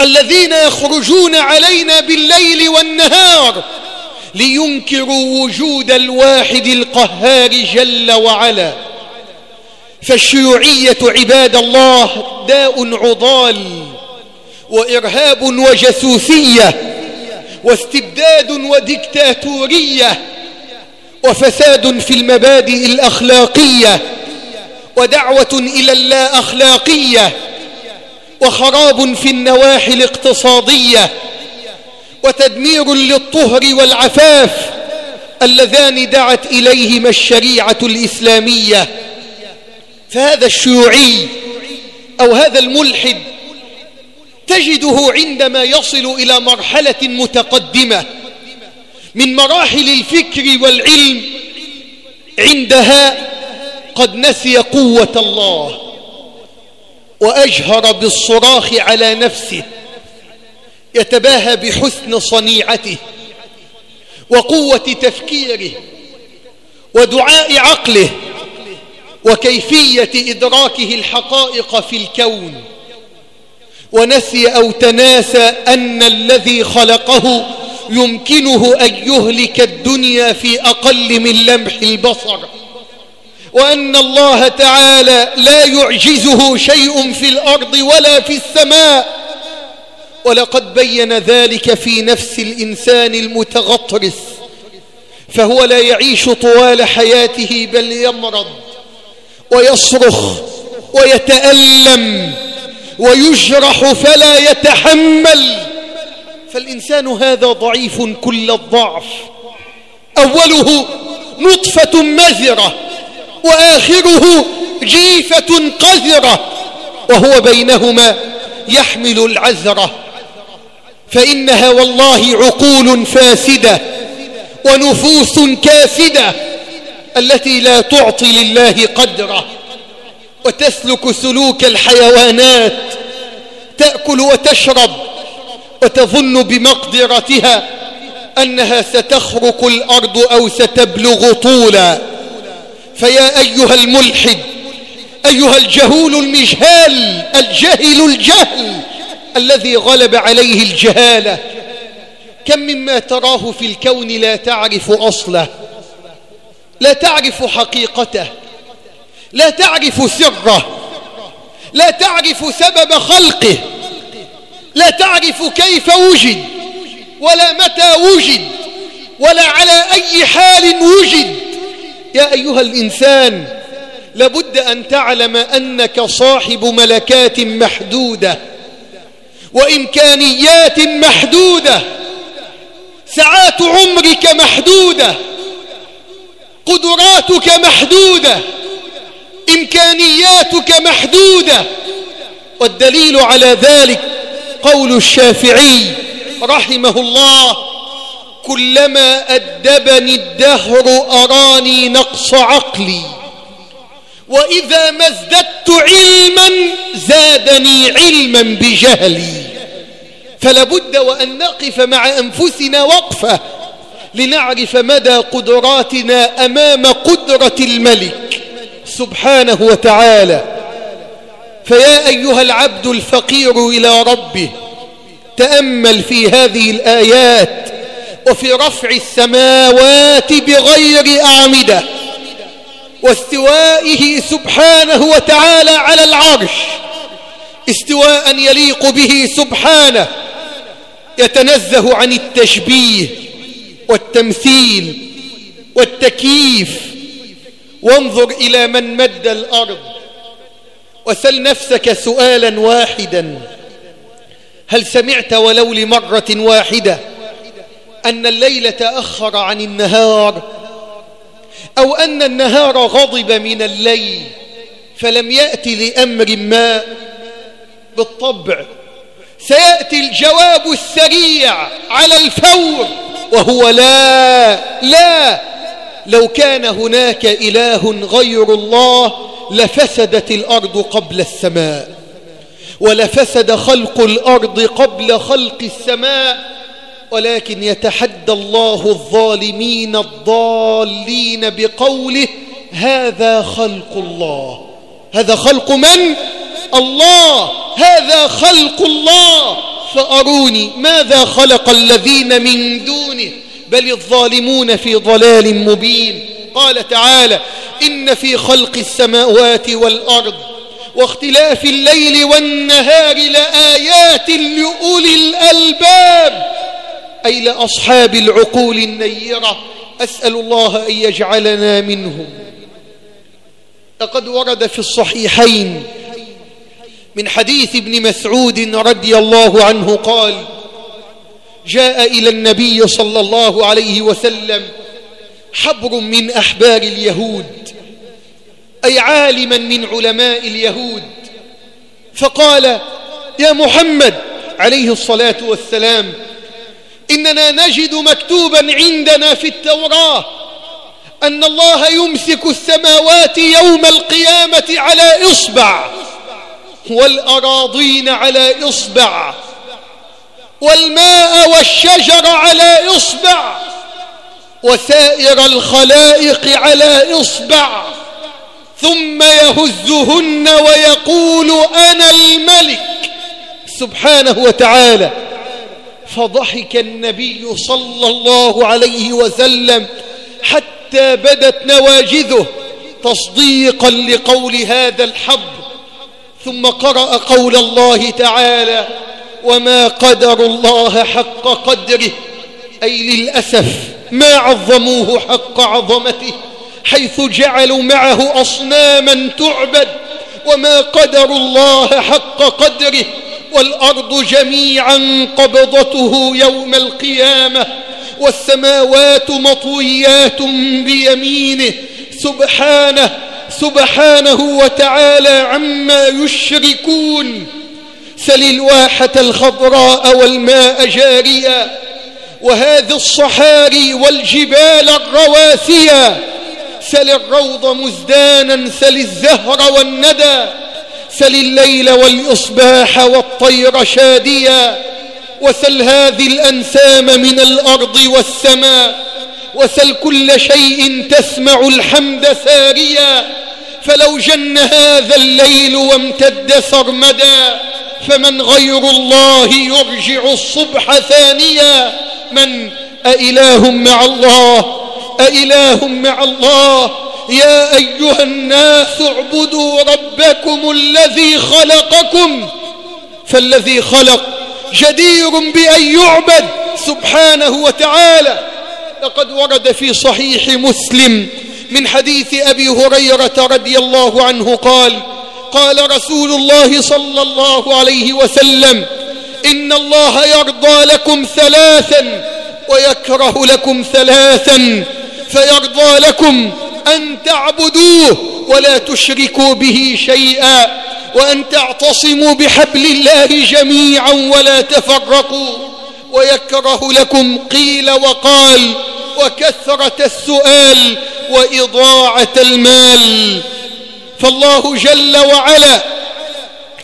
الذين يخرجون علينا بالليل والنهار لينكروا وجود الواحد القهار جل وعلا. فالشيوعية عباد الله داء عضال وإرهاب وجسوسية واستبداد وديكتاتورية وفساد في المبادئ الأخلاقية ودعوة إلى اللا أخلاقية وخراب في النواحي الاقتصادية وتدمير للطهر والعفاف اللذان دعت إليهما الشريعة الإسلامية. فهذا الشيوعي أو هذا الملحد تجده عندما يصل إلى مرحلة متقدمة من مراحل الفكر والعلم عندها قد نسي قوة الله. وأجهر بالصراخ على نفسه يتباهى بحسن صنيعته وقوة تفكيره ودعاء عقله وكيفية إدراكه الحقائق في الكون. ونسي أو تناسى أن الذي خلقه يمكنه أن يهلك الدنيا في أقل من لمح البصر. وأن الله تعالى لا يعجزه شيء في الأرض ولا في السماء. ولقد بين ذلك في نفس الإنسان المتغطرس فهو لا يعيش طوال حياته بل يمرض ويصرخ ويتألم ويجرح فلا يتحمل. فالإنسان هذا ضعيف كل الضعف. أوله نطفة مذرة وآخره جيفة قذرة وهو بينهما يحمل العذرة. فإنها والله عقول فاسدة ونفوس كاسدة التي لا تعطي لله قدرة. وتسلك سلوك الحيوانات تأكل وتشرب وتظن بمقدرتها أنها ستخرق الأرض أو ستبلغ طولا. فيا أيها الملحد أيها الجهول المجهال الجهل الجهل الذي غلب عليه الجهالة. كم مما تراه في الكون لا تعرف أصله لا تعرف حقيقته لا تعرف سره لا تعرف سبب خلقه لا تعرف كيف وجد ولا متى وجد ولا على أي حال وجد. يا أيها الإنسان لابد أن تعلم أنك صاحب ملكات محدودة وإمكانيات محدودة ساعات عمرك محدودة قدراتك محدودة إمكانياتك محدودة. والدليل على ذلك قول الشافعي رحمه الله كلما أدبني الدهر أراني نقص عقلي. وإذا ما ازددت علما زادني علما بجهلي. فلابد وأن نقف مع أنفسنا وقفة لنعرف مدى قدراتنا أمام قدرة الملك سبحانه وتعالى. فيا أيها العبد الفقير إلى ربه تأمل في هذه الآيات وفي رفع السماوات بغير أعمدة واستوائه سبحانه وتعالى على العرش استواء يليق به سبحانه يتنزه عن التشبيه والتمثيل والتكييف. وانظر إلى من مد الأرض وسل نفسك سؤالا واحدا هل سمعت ولو لمرة واحدة؟ أن الليل تأخر عن النهار أو أن النهار غضب من الليل فلم يأتي لأمر ما بالطبع. سيأتي الجواب السريع على الفور وهو لا لا. لو كان هناك إله غير الله لفسدت الأرض قبل السماء ولفسد خلق الأرض قبل خلق السماء. ولكن يتحدى الله الظالمين الضالين بقوله هذا خلق الله. هذا خلق من؟ الله. هذا خلق الله. فأروني ماذا خلق الذين من دونه؟ بل الظالمون في ضلال مبين. قال تعالى إن في خلق السماوات والأرض واختلاف الليل والنهار لآيات لأولي الألباب. أي لأصحاب العقول النيرة أسأل الله أن يجعلنا منهم. لقد ورد في الصحيحين من حديث ابن مسعود رضي الله عنه قال جاء إلى النبي صلى الله عليه وسلم حبر من أحبار اليهود أي عالما من علماء اليهود فقال يا محمد عليه الصلاة والسلام إننا نجد مكتوبا عندنا في التوراة أن الله يمسك السماوات يوم القيامة على إصبع والأراضين على إصبع والماء والشجر على إصبع وسائر الخلائق على إصبع ثم يهزهن ويقول أنا الملك سبحانه وتعالى فضحك النبي صلى الله عليه وسلم حتى بدت نواجذه تصديقا لقول هذا الحبر ثم قرأ قول الله تعالى وما قدر الله حق قدره أي للأسف ما عظموه حق عظمته حيث جعلوا معه أصناما تعبد وما قدر الله حق قدره. والأرض جميعا قبضته يوم القيامة والسماوات مطويات بيمينه. سبحانه سبحانه وتعالى عما يشركون. سل الواحة الخضراء والماء جاريا وهذه الصحاري والجبال الرواسيا. سل الروض مزدانا سل الزهر والندى. سل الليل والإصباح والطير شاديا وسل هذه الأنسام من الأرض والسماء وسل كل شيء تسمع الحمد ساريا فلو جن هذا الليل وامتد سرمدا فمن غير الله يرجع الصبح ثانيا. من أإله مع الله أإله مع الله يا أيها الناس اعبدوا ربكم الذي خلقكم. فالذي خلق جدير بأن يعبد سبحانه وتعالى. لقد ورد في صحيح مسلم من حديث أبي هريرة رضي الله عنه قال قال رسول الله صلى الله عليه وسلم إن الله يرضى لكم ثلاثا ويكره لكم ثلاثا فيرضى لكم أن تعبدوه ولا تشركوا به شيئا وأن تعتصموا بحبل الله جميعا ولا تفرقوا. ويكره لكم قيل وقال وكثرة السؤال وإضاعة المال. فالله جل وعلا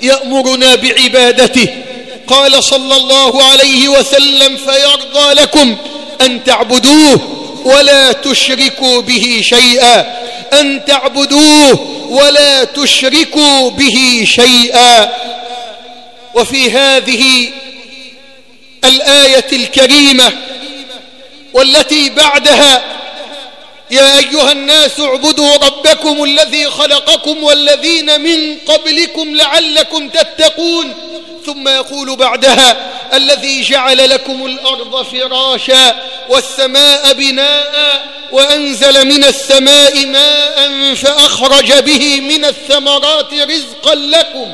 يأمرنا بعبادته. قال صلى الله عليه وسلم فيرضى لكم أن تعبدوه ولا تشركوا به شيئا أن تعبدوه ولا تشركوا به شيئا. وفي هذه الآية الكريمة والتي بعدها يا أيها الناس اعبدوا ربكم الذي خلقكم والذين من قبلكم لعلكم تتقون. ثم يقول بعدها الذي جعل لكم الأرض فراشا والسماء بناء وأنزل من السماء ماء فأخرج به من الثمرات رزقا لكم.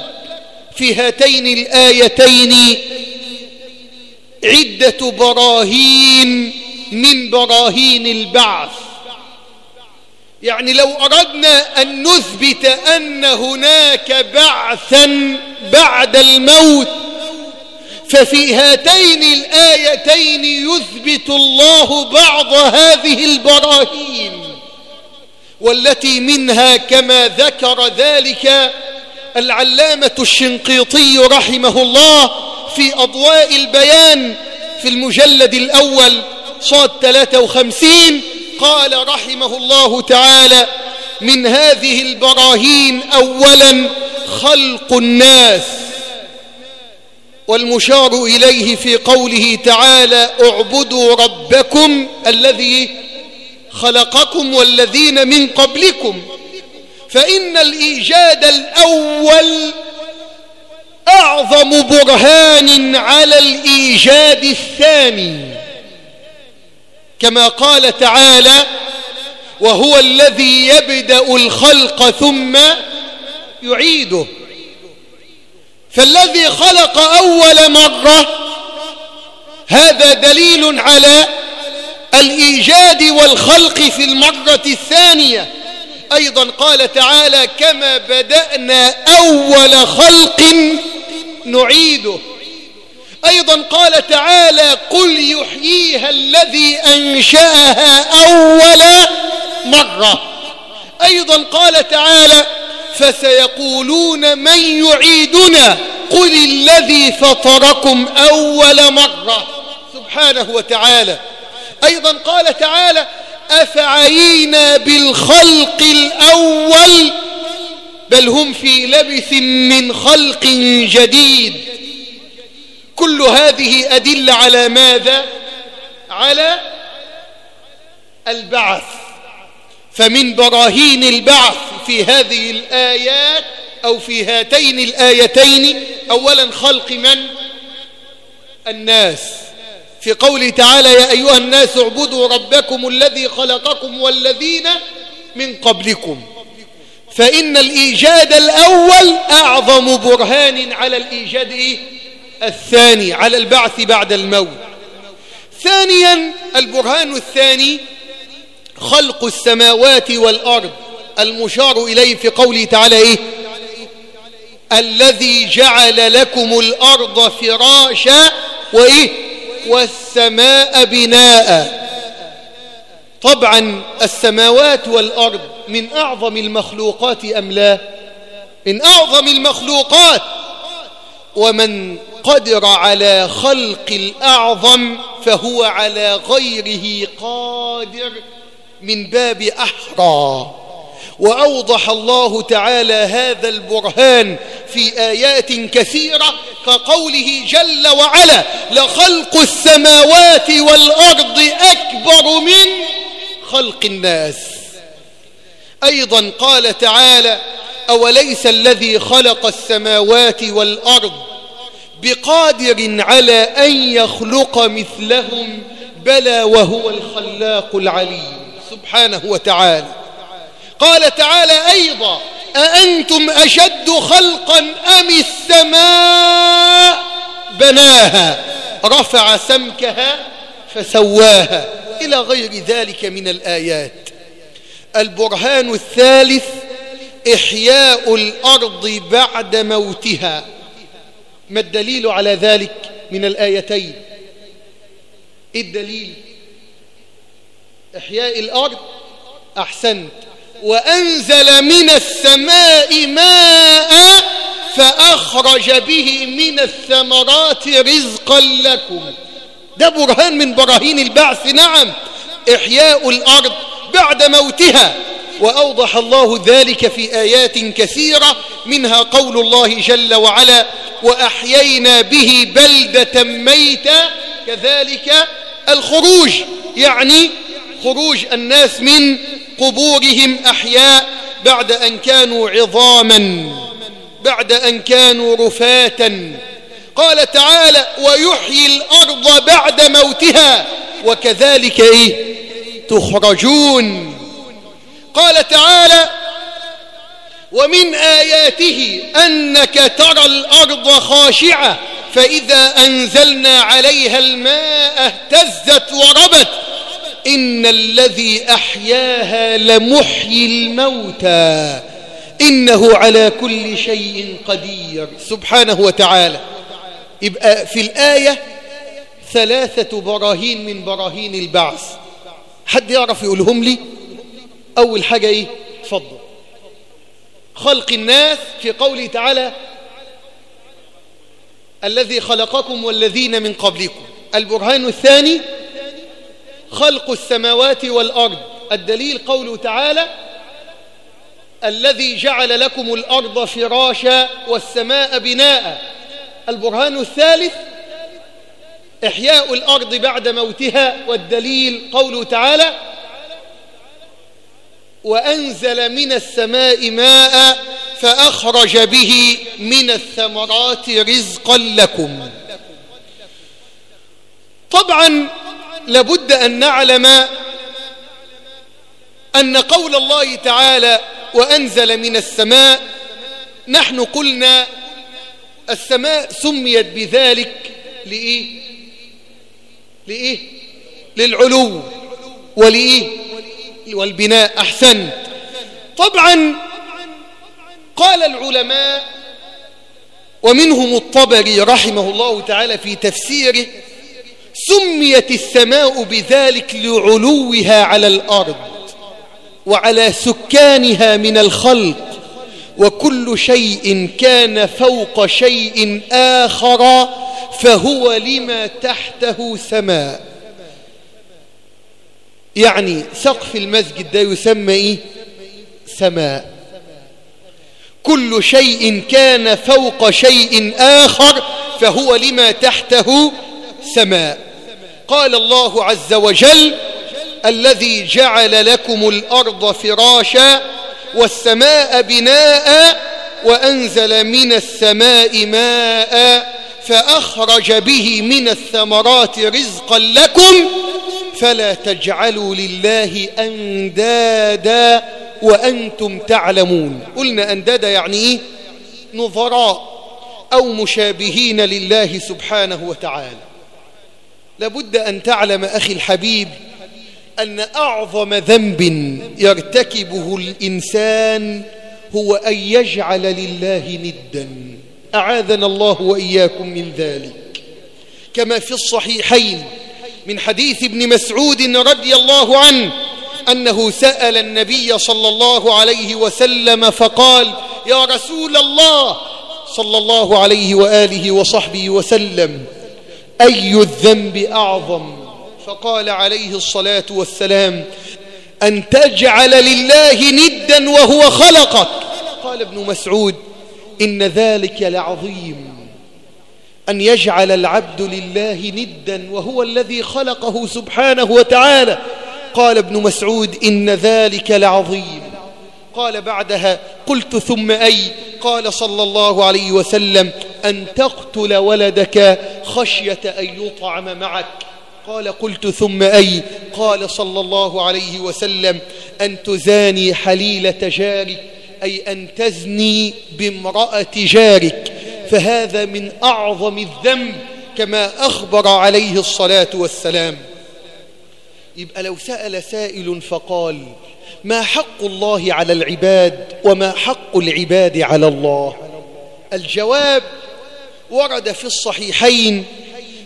في هاتين الآيتين عدة براهين من براهين البعث. يعني لو أردنا أن نثبت أن هناك بعثا بعد الموت ففي هاتين الآيتين يثبت الله بعض هذه البراهين والتي منها كما ذكر ذلك العلامة الشنقيطي رحمه الله في أضواء البيان في المجلد الأول صاد 53 قال رحمه الله تعالى من هذه البراهين أولا خلق الناس والمشار إليه في قوله تعالى اعبدوا ربكم الذي خلقكم والذين من قبلكم فإن الإيجاد الأول أعظم برهان على الإيجاد الثاني. كما قال تعالى وهو الذي يبدأ الخلق ثم يعيده فالذي خلق أول مرة هذا دليل على الإيجاد والخلق في المرة الثانية. أيضا قال تعالى كما بدأنا أول خلق نعيده. أيضا قال تعالى قل يحييها الذي أنشأها أول مرة. أيضا قال تعالى فسيقولون من يعيدنا قل الذي فطركم أول مرة سبحانه وتعالى أيضا قال تعالى أفعينا بالخلق الأول بل هم في لبث من خلق جديد كل هذه أدلة على ماذا؟ على البعث فمن براهين البعث في هذه الآيات أو في هاتين الآيتين أولا خلق من؟ الناس في قوله تعالى يا أيها الناس اعبدوا ربكم الذي خلقكم والذين من قبلكم فإن الإيجاد الأول أعظم برهان على الإيجاد؟ الثاني على البعث بعد الموت ثانيا البرهان الثاني خلق السماوات والأرض المشار إليه في قوله تعالى إيه؟ الذي جعل لكم الأرض فراشا وإيه؟ والسماء بناء. طبعا السماوات والأرض من أعظم المخلوقات أم لا؟ من أعظم المخلوقات. ومن قدر على خلق الأعظم فهو على غيره قادر من باب أحرى. وأوضح الله تعالى هذا البرهان في آيات كثيرة كقوله جل وعلا لخلق السماوات والأرض أكبر من خلق الناس. أيضا قال تعالى أوليس الذي خلق السماوات والأرض بقادر على أن يخلق مثلهم؟ بلى وهو الخلاق العليم. سبحانه وتعالى. قال تعالى أيضا أأنتم أشد خلقا أم السماء؟ بناها رفع سمكها فسواها إلى غير ذلك من الآيات. البرهان الثالث إحياء الأرض بعد موتها. ما الدليل على ذلك من الآيتين؟ إيه الدليل؟ إحياء الأرض أحسنت. وأنزل من السماء ماء فأخرج به من الثمرات رزقا لكم. ده برهان من براهين البعث. نعم إحياء الأرض بعد موتها. وأوضح الله ذلك في آيات كثيرة منها قول الله جل وعلا وأحيينا به بلدة ميتا كذلك الخروج. يعني خروج الناس من قبورهم أحياء بعد أن كانوا عظاما بعد أن كانوا رفاتا. قال تعالى ويحيي الأرض بعد موتها وكذلك إيه؟ تخرجون. قال تعالى ومن آياته أنك ترى الأرض خاشعة فإذا أنزلنا عليها الماء اهتزت وربت إن الذي أحياها لمحيي الموتى. إنه على كل شيء قدير. سبحانه وتعالى. يبقى في الآية ثلاثة براهين من براهين البعث. حد يعرف يقولهم لي؟ أول حاجة إيه؟ تفضل خلق الناس في قوله تعالى الذي خلقكم والذين من قبلكم. البرهان الثاني خلق السماوات والأرض. الدليل قوله تعالى الذي جعل لكم الأرض فراشا والسماء بناء. البرهان الثالث إحياء الأرض بعد موتها. والدليل قوله تعالى وأنزل من السماء ماء فأخرج به من الثمرات رزقا لكم. طبعا لابد أن نعلم أن قول الله تعالى وأنزل من السماء نحن قلنا السماء سميت بذلك لإيه؟ لإيه؟ للعلو ولإيه؟ والبناء أحسنت طبعا قال العلماء ومنهم الطبري رحمه الله تعالى في تفسيره سميت السماء بذلك لعلوها على الأرض وعلى سكانها من الخلق وكل شيء كان فوق شيء آخر فهو لما تحته سماء. يعني سقف المسجد ده يسمى إيه؟ سماء. كل شيء كان فوق شيء آخر فهو لما تحته سماء. قال الله عز وجل الذي جعل لكم الأرض فراشا والسماء بناء وأنزل من السماء ماء فأخرج به من الثمرات رزقا لكم فلا تجعلوا لله أندادا وأنتم تعلمون قلنا أندادا يعني إيه؟ نظراء أو مشابهين لله سبحانه وتعالى لابد أن تعلم أخي الحبيب أن أعظم ذنب يرتكبه الإنسان هو أن يجعل لله ندا. أعاذنا الله وإياكم من ذلك. كما في الصحيحين من حديث ابن مسعود رضي الله عنه أنه سأل النبي صلى الله عليه وسلم فقال يا رسول الله صلى الله عليه وآله وصحبه وسلم. أي الذنب أعظم؟ فقال عليه الصلاة والسلام أن تجعل لله ندا وهو خلقك. قال ابن مسعود إن ذلك لعظيم. أن يجعل العبد لله ندا وهو الذي خلقه سبحانه وتعالى. قال ابن مسعود إن ذلك لعظيم. قال بعدها قلت ثم أي قال صلى الله عليه وسلم أن تقتل ولدك خشية أن يطعم معك. قال قلت ثم أي قال صلى الله عليه وسلم أن تزاني حليلة جارك أي أن تزني بامرأة جارك. فهذا من أعظم الذنب كما أخبر عليه الصلاة والسلام. يبقى لو سأل سائل فقال ما حق الله على العباد وما حق العباد على الله. الجواب ورد في الصحيحين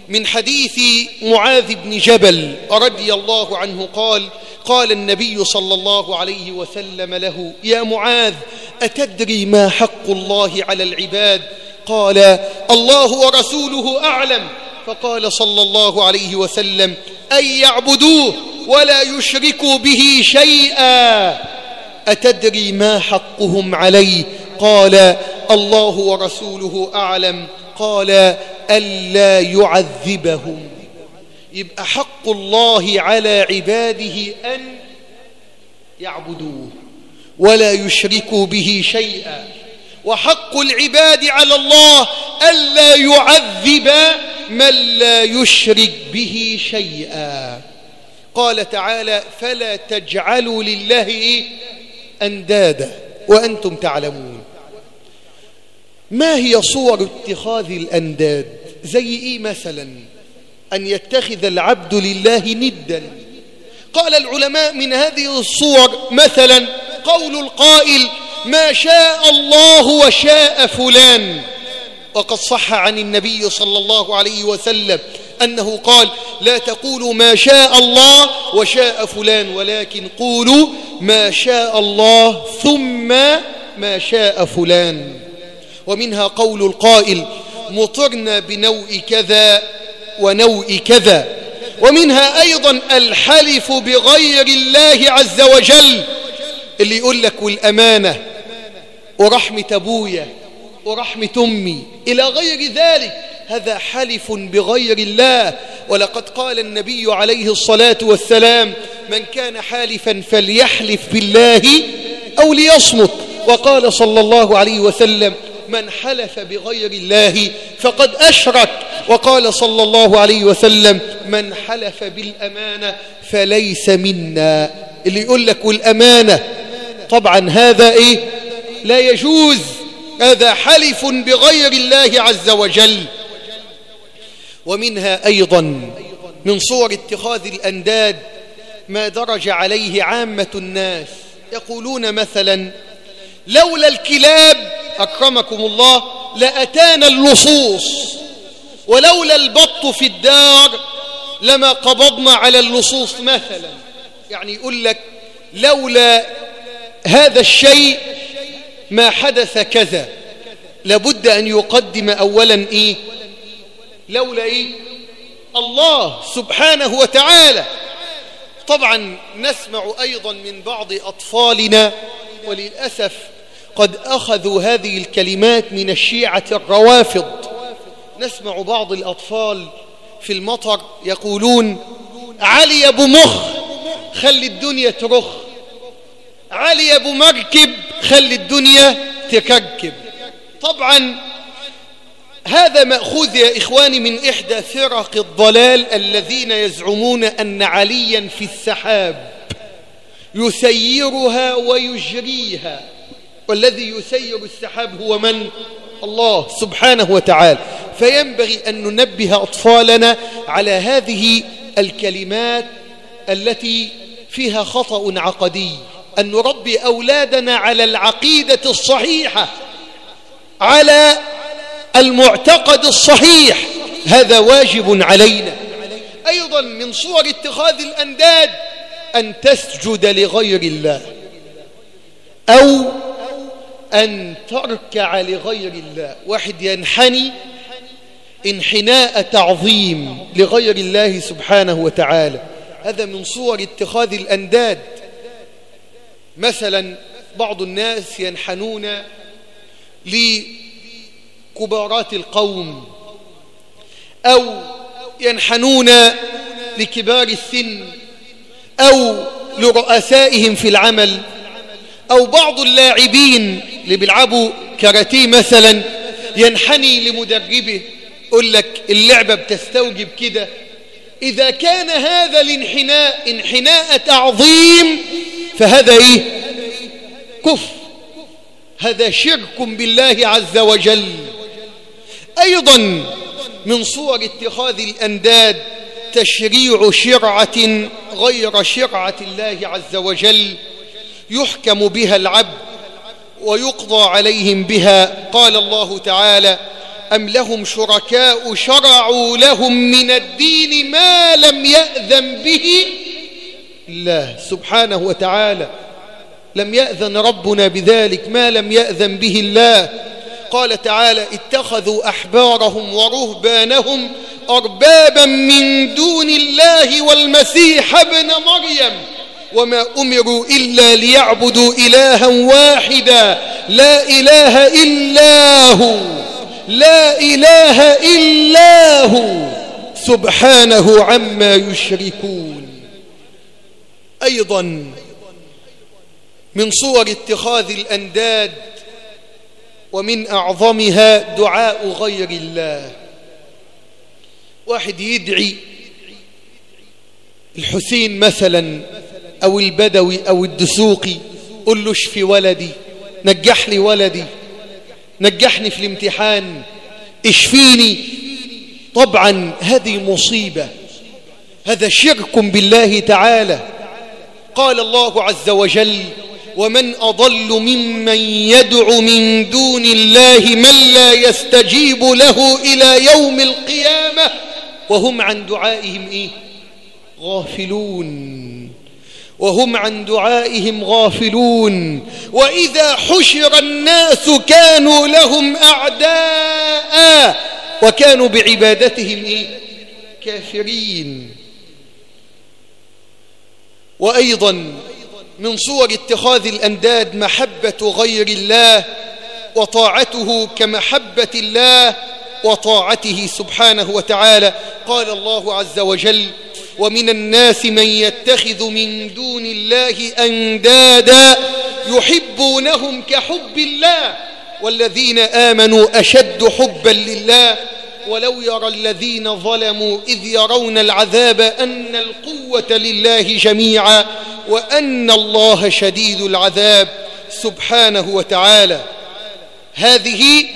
من حديث معاذ بن جبل رضي الله عنه قال قال النبي صلى الله عليه وسلم له يا معاذ أتدري ما حق الله على العباد؟ قال الله ورسوله أعلم. فقال صلى الله عليه وسلم أن يعبدوه؟ ولا يشركوا به شيئا. أتدري ما حقهم عليه قال الله ورسوله أعلم. قال ألا يعذبهم. يبقى حق الله على عباده أن يعبدوه ولا يشركوا به شيئا. وحق العباد على الله ألا يعذب من لا يشرك به شيئا. قال تعالى فلا تجعلوا لله؟ أندادا وأنتم تعلمون. ما هي صور اتخاذ الأنداد؟ زي إيه مثلا؟ أن يتخذ العبد لله ندا. قال العلماء من هذه الصور مثلا قول القائل ما شاء الله وشاء فلان. وقد صح عن النبي صلى الله عليه وسلم أنه قال لا تقولوا ما شاء الله وشاء فلان ولكن قولوا ما شاء الله ثم ما شاء فلان. ومنها قول القائل مطرنا بنوء كذا ونوء كذا. ومنها أيضا الحلف بغير الله عز وجل اللي يقول لك والأمانة ورحمة أبويا ورحمة أمي. إلى غير ذلك هذا حلف بغير الله. ولقد قال النبي عليه الصلاة والسلام من كان حالفا فليحلف بالله أو ليصمت. وقال صلى الله عليه وسلم من حلف بغير الله فقد أشرك. وقال صلى الله عليه وسلم من حلف بالأمانة فليس منا. اللي يقول لك والأمانة طبعا هذا إيه؟ لا يجوز. هذا حلف بغير الله عز وجل. ومنها أيضا من صور اتخاذ الأنداد ما درج عليه عامة الناس. يقولون مثلا لولا الكلاب أكرمكم الله لأتانا اللصوص. ولولا البط في الدار لما قبضنا على اللصوص مثلا. يعني يقول لك لولا هذا الشيء ما حدث كذا. لابد أن يقدم أولا إيه؟ لولا إيه؟ الله سبحانه وتعالى. طبعا نسمع أيضا من بعض أطفالنا وللأسف قد أخذوا هذه الكلمات من الشيعة الروافض. نسمع بعض الأطفال في المطر يقولون علي أبو مخ خلي الدنيا ترخ. علي أبو مركب خلي الدنيا تكركب طبعا هذا مأخوذ يا إخواني من إحدى فرق الضلال الذين يزعمون أن عليا في السحاب. يسيرها ويجريها. والذي يسير السحاب هو من؟ الله سبحانه وتعالى. فينبغي أن ننبه أطفالنا على هذه الكلمات التي فيها خطأ عقدي. أن نربي أولادنا على العقيدة الصحيحة على المعتقد الصحيح. هذا واجب علينا. أيضا من صور اتخاذ الأنداد أن تسجد لغير الله أو أن تركع لغير الله. واحد ينحني انحناء تعظيم لغير الله سبحانه وتعالى. هذا من صور اتخاذ الأنداد. مثلا بعض الناس ينحنون لكبارات القوم أو ينحنون لكبار السن أو لرؤسائهم في العمل أو بعض اللاعبين اللي بيلعبوا كاراتيه مثلا ينحني لمدربه يقول لك اللعبة بتستوجب كده. إذا كان هذا الانحناء انحناء تعظيم فهذا إيه؟ كفر. هذا شرك بالله عز وجل. أيضا من صور اتخاذ الأنداد تشريع شرعة غير شرعة الله عز وجل يحكم بها العبد ويقضى عليهم بها. قال الله تعالى أم لهم شركاء شرعوا لهم من الدين ما لم يأذن به الله سبحانه وتعالى لم يأذن ربنا بذلك ما لم يأذن به الله. قال تعالى اتخذوا أحبارهم ورهبانهم أربابا من دون الله والمسيح ابن مريم وما أمروا إلا ليعبدوا إلها واحدا. لا إله إلا هو لا إله إلا هو. سبحانه عما يشركون. أيضا من صور اتخاذ الأنداد ومن أعظمها دعاء غير الله. واحد يدعي الحسين مثلا أو البدوي أو الدسوقي قل له اشفي ولدي نجح لي ولدي نجحني في الامتحان اشفيني. طبعا هذه مصيبة هذا شرك بالله تعالى. قال الله عز وجل ومن أضل ممن يدعو من دون الله من لا يستجيب له إلى يوم القيامة وهم عن دعائهم إيه؟ غافلون وهم عن دعائهم غافلون وإذا حشر الناس كانوا لهم أعداء وكانوا بعبادتهم إيه؟ كافرين وأيضا من صور اتخاذ الأنداد محبة غير الله وطاعته كمحبة الله وطاعته سبحانه وتعالى. قال الله عز وجل ومن الناس من يتخذ من دون الله أندادا يحبونهم كحب الله والذين آمنوا أشد حبا لله ولو يرى الذين ظلموا إذ يرون العذاب أن القوة لله جميعا وأن الله شديد العذاب سبحانه وتعالى. هذه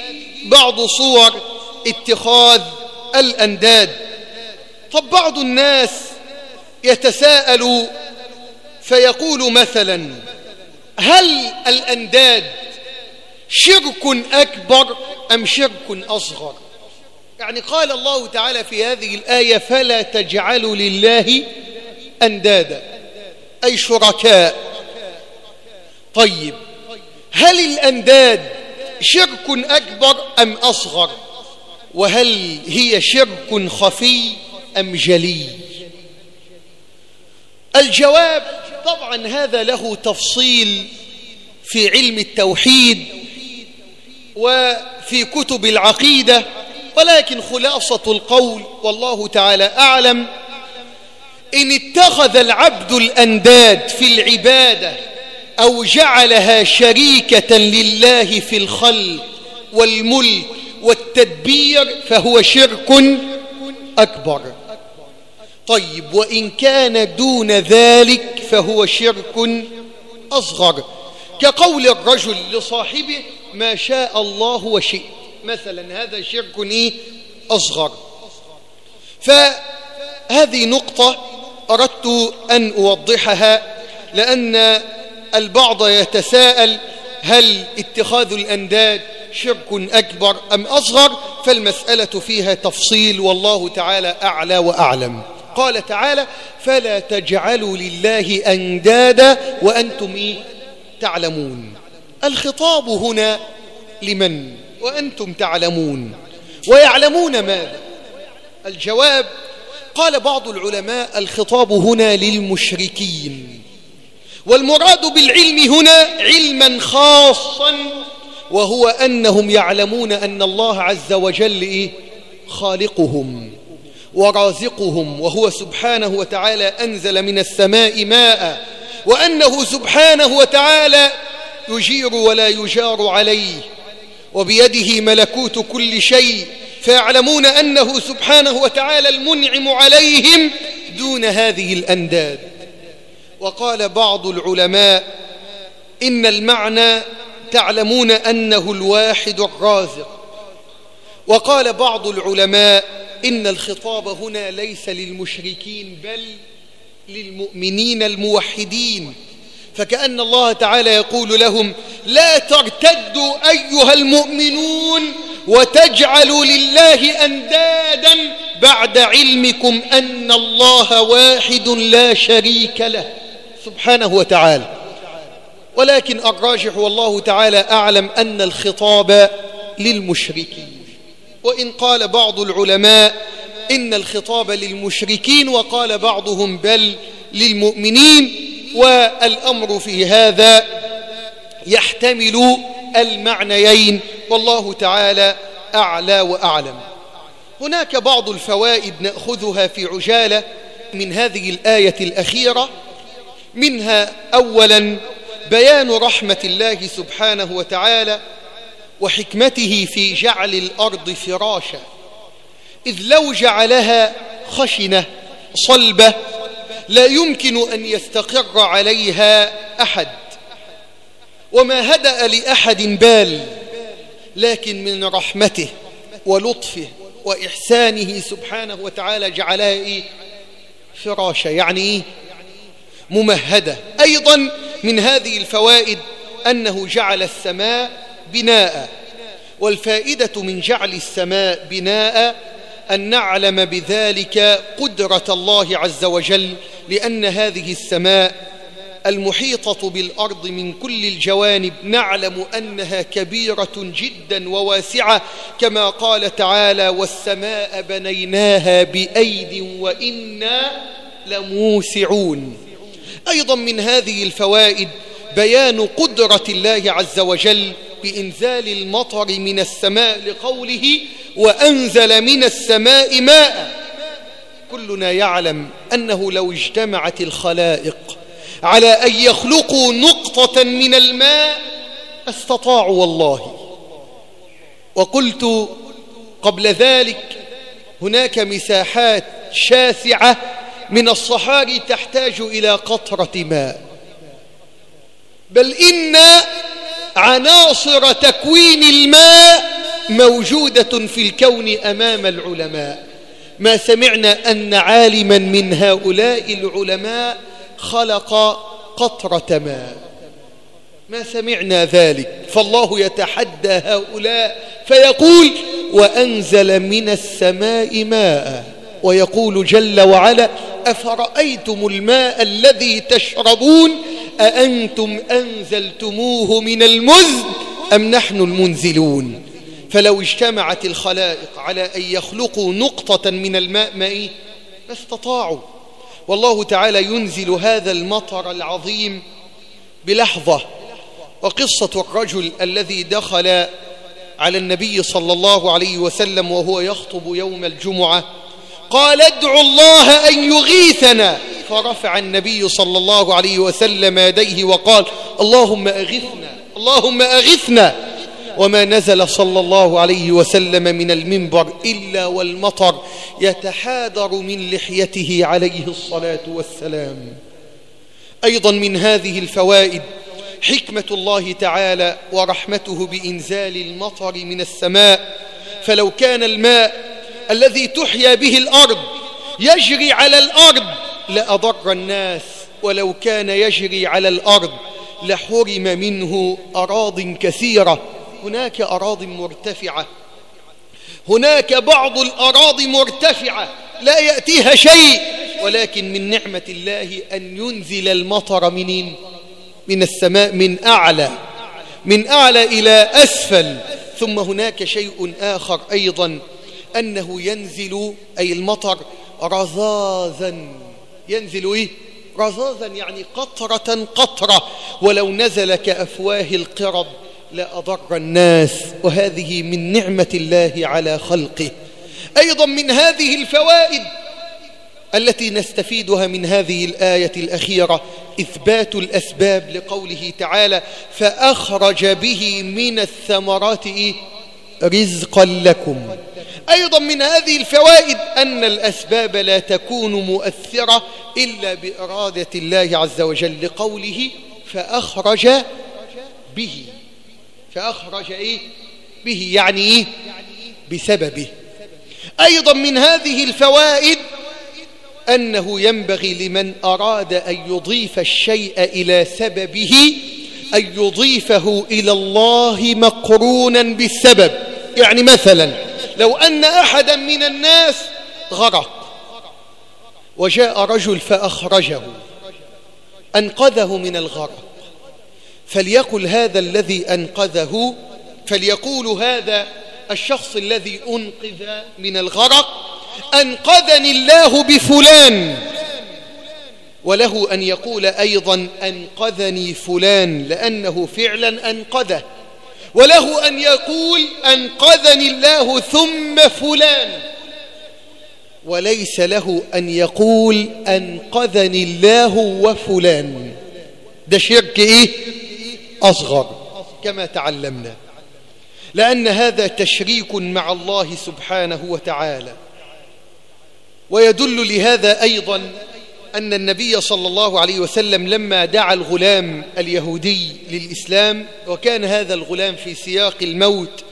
بعض صور اتخاذ الأنداد. طب بعض الناس يتساءل فيقول مثلا هل الأنداد شرك أكبر أم شرك أصغر؟ يعني قال الله تعالى في هذه الآية فلا تجعلوا لله أندادا أي شركاء. طيب هل الأنداد شرك أكبر أم أصغر؟ وهل هي شرك خفي أم جلي؟ الجواب طبعا هذا له تفصيل في علم التوحيد وفي كتب العقيدة ولكن خلاصة القول والله تعالى أعلم إن اتخذ العبد الأنداد في العبادة أو جعلها شريكة لله في الخلق والملك والتدبير فهو شرك أكبر. طيب وإن كان دون ذلك فهو شرك أصغر. كقول الرجل لصاحبه ما شاء الله وشئت. مثلا هذا شرك إيه؟ أصغر فهذه نقطة أردت أن أوضحها لأن البعض يتساءل هل اتخاذ الأنداد شرك أكبر أم أصغر فالمسألة فيها تفصيل والله تعالى أعلى وأعلم قال تعالى فلا تجعلوا لله أندادا وأنتم إيه؟ تعلمون الخطاب هنا لمن وأنتم تعلمون ويعلمون ماذا الجواب قال بعض العلماء الخطاب هنا للمشركين والمراد بالعلم هنا علما خاصا وهو أنهم يعلمون أن الله عز وجل إيه؟ خالقهم ورازقهم وهو سبحانه وتعالى أنزل من السماء ماء وأنه سبحانه وتعالى يجير ولا يجار عليه وبيده ملكوت كل شيء فيعلمون أنه سبحانه وتعالى المنعم عليهم دون هذه الأنداد. وقال بعض العلماء إن المعنى تعلمون أنه الواحد الرازق. وقال بعض العلماء إن الخطاب هنا ليس للمشركين بل للمؤمنين الموحدين. فكأن الله تعالى يقول لهم لا ترتدوا أيها المؤمنون وتجعلوا لله أندادا بعد علمكم أن الله واحد لا شريك له سبحانه وتعالى. ولكن الراجح والله تعالى أعلم أن الخطاب للمشركين. وإن قال بعض العلماء إن الخطاب للمشركين وقال بعضهم بل للمؤمنين والأمر في هذا يحتمل المعنيين والله تعالى أعلى وأعلم. هناك بعض الفوائد نأخذها في عجالة من هذه الآية الأخيرة. منها أولا بيان رحمة الله سبحانه وتعالى وحكمته في جعل الأرض فراشا. إذ لو جعلها خشنة صلبة لا يمكن أن يستقر عليها أحد وما هدأ لأحد بال لكن من رحمته ولطفه وإحسانه سبحانه وتعالى جعلها إيه؟ فراشة يعني إيه؟ ممهدة أيضا من هذه الفوائد أنه جعل السماء بناء والفائدة من جعل السماء بناء أن نعلم بذلك قدرة الله عز وجل لأن هذه السماء المحيطة بالأرض من كل الجوانب نعلم أنها كبيرة جدا وواسعة كما قال تعالى والسماء بنيناها بأيد وإنا لموسعون أيضا من هذه الفوائد بيان قدرة الله عز وجل بإنزال المطر من السماء لقوله وأنزل من السماء ماء. كلنا يعلم أنه لو اجتمعت الخلائق على أن يخلقوا نقطة من الماء استطاعوا والله. وقلت قبل ذلك هناك مساحات شاسعة من الصحاري تحتاج إلى قطرة ماء. بل إن عناصر تكوين الماء موجودة في الكون أمام العلماء. ما سمعنا أن عالما من هؤلاء العلماء خلق قطرة ماء. ما سمعنا ذلك. فالله يتحدى هؤلاء فيقول وأنزل من السماء ماء. ويقول جل وعلا أفرأيتم الماء الذي تشربون؟ أأنتم أنزلتموه من المزن أم نحن المنزلون؟ فلو اجتمعت الخلائق على أن يخلقوا نقطة من الماء ماء ما استطاعوا والله تعالى ينزل هذا المطر العظيم بلحظة. وقصة الرجل الذي دخل على النبي صلى الله عليه وسلم وهو يخطب يوم الجمعة قال ادعوا الله أن يغيثنا. فرفع النبي صلى الله عليه وسلم يديه وقال اللهم أغثنا اللهم أغثنا. وما نزل صلى الله عليه وسلم من المنبر إلا والمطر يتحادر من لحيته عليه الصلاة والسلام. أيضا من هذه الفوائد حكمة الله تعالى ورحمته بإنزال المطر من السماء. فلو كان الماء الذي تحيا به الأرض يجري على الأرض لأضر الناس ولو كان يجري على الأرض لحرم منه أراض كثيرة. هناك أراض مرتفعة. هناك بعض الأراضي مرتفعة. لا يأتيها شيء. ولكن من نعمة الله أن ينزل المطر منين من السماء من أعلى. من أعلى إلى أسفل. ثم هناك شيء آخر أيضا. أنه ينزل أي المطر رذاذا. ينزل إيه؟ رذاذا يعني قطرة قطرة. ولو نزل كأفواه القرب. لأضر الناس وهذه من نعمة الله على خلقه أيضا من هذه الفوائد التي نستفيدها من هذه الآية الأخيرة إثبات الأسباب لقوله تعالى فأخرج به من الثمرات؟ رزقا لكم أيضا من هذه الفوائد أن الأسباب لا تكون مؤثرة إلا بإرادة الله عز وجل لقوله فأخرج به فأخرج إيه؟ به يعني إيه؟ بسببه أيضا من هذه الفوائد أنه ينبغي لمن أراد أن يضيف الشيء إلى سببه أن يضيفه إلى الله مقرونا بالسبب يعني مثلا لو أن أحدا من الناس غرق وجاء رجل فأخرجه أنقذه من الغرق فليقل هذا الذي أنقذه فليقول هذا الشخص الذي أنقذ من الغرق أنقذني الله بفلان. وله أن يقول أيضا أنقذني فلان لأنه فعلا أنقذه. وله أن يقول أنقذني الله ثم فلان. وليس له أن يقول أنقذني الله وفلان. ده شرك إيه؟ أصغر كما تعلمنا لأن هذا تشريك مع الله سبحانه وتعالى ويدل لهذا أيضا أن النبي صلى الله عليه وسلم لما دعا الغلام اليهودي للإسلام وكان هذا الغلام في سياق الموت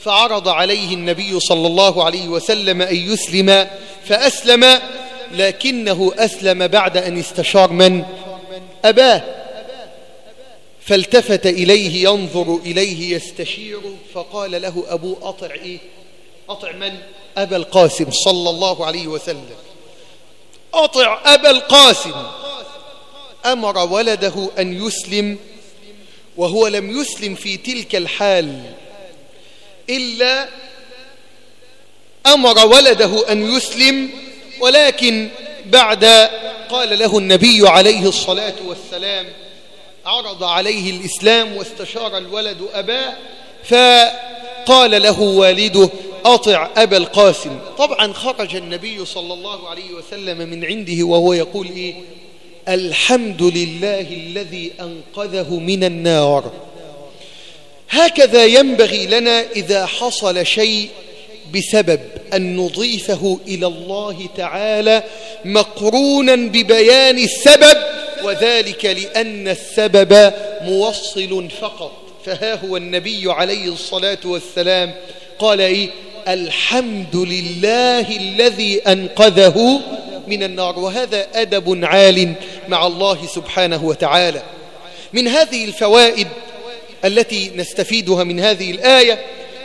فعرض عليه النبي صلى الله عليه وسلم أن يسلم فأسلم لكنه أسلم بعد أن استشار من؟ أباه فالتفت إليه ينظر إليه يستشير فقال له أبو أطع إيه؟ أطع من؟ أبا القاسم صلى الله عليه وسلم أطع أبا القاسم أمر ولده أن يسلم وهو لم يسلم في تلك الحال إلا أمر ولده أن يسلم ولكن بعد قال له النبي عليه الصلاة والسلام عرض عليه الإسلام واستشار الولد أباه فقال له والده أطع أبا القاسم. طبعا خرج النبي صلى الله عليه وسلم من عنده وهو يقول إيه؟ الحمد لله الذي أنقذه من النار. هكذا ينبغي لنا إذا حصل شيء بسبب أن نضيفه إلى الله تعالى مقرونا ببيان السبب وذلك لأن السبب موصل فقط. فها هو النبي عليه الصلاة والسلام قال إيه؟ الحمد لله الذي أنقذه من النار. وهذا أدب عال مع الله سبحانه وتعالى. من هذه الفوائد التي نستفيدها من هذه الآية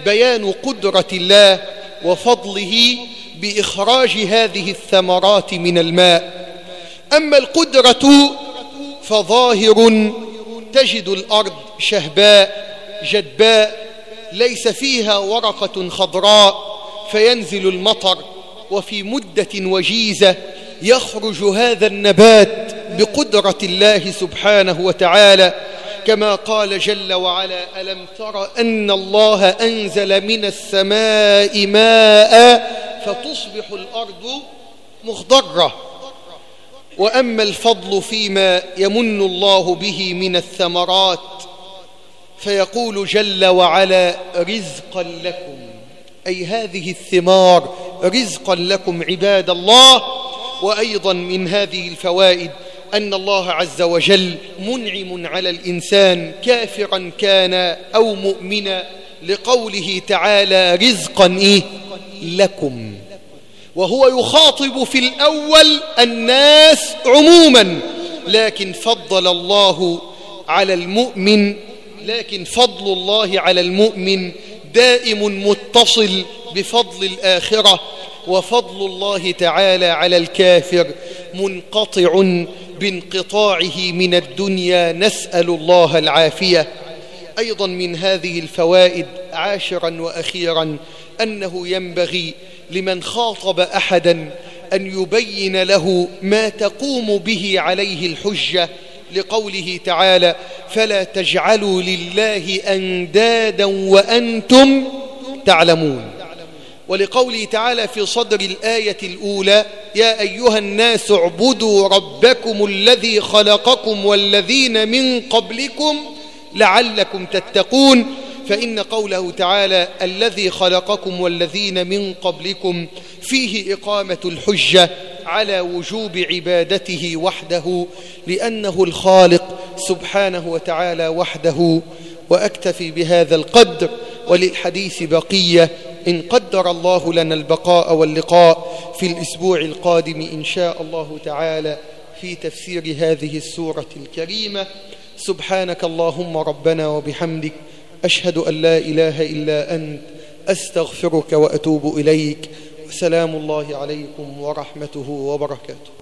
بيان قدرة الله وفضله بإخراج هذه الثمرات من الماء. أما القدرة فظاهر تجد الأرض شهباء جدباء ليس فيها ورقة خضراء فينزل المطر وفي مدة وجيزة يخرج هذا النبات بقدرة الله سبحانه وتعالى. كما قال جل وعلا ألم تر أن الله أنزل من السماء ماء فتصبح الأرض مخضرة؟ وأما الفضل فيما يمن الله به من الثمرات فيقول جل وعلا رزقا لكم. أي هذه الثمار رزقا لكم عباد الله. وأيضا من هذه الفوائد أن الله عز وجل منعم على الإنسان كافرا كان أو مؤمنا لقوله تعالى رزقا إيه؟ لكم. وهو يخاطب في الأول الناس عموما لكن فضل الله على المؤمن لكن فضل الله على المؤمن دائم متصل بفضل الآخرة وفضل الله تعالى على الكافر منقطع بانقطاعه من الدنيا. نسأل الله العافية. أيضا من هذه الفوائد عاشرا وأخيرا أنه ينبغي لمن خاطب أحدا أن يبين له ما تقوم به عليه الحجة لقوله تعالى فلا تجعلوا لله أندادا وأنتم تعلمون. ولقوله تعالى في صدر الآية الأولى يا أيها الناس اعبدوا ربكم الذي خلقكم والذين من قبلكم لعلكم تتقون. فإن قوله تعالى الذي خلقكم والذين من قبلكم فيه إقامة الحجة على وجوب عبادته وحده لأنه الخالق سبحانه وتعالى وحده وأكتفي بهذا القدر وللحديث بقية إن قدر الله لنا البقاء واللقاء في الأسبوع القادم إن شاء الله تعالى في تفسير هذه السورة الكريمة. سبحانك اللهم ربنا وبحمدك أشهد أن لا إله إلا أنت أستغفرك وأتوب إليك. وسلام الله عليكم ورحمته وبركاته.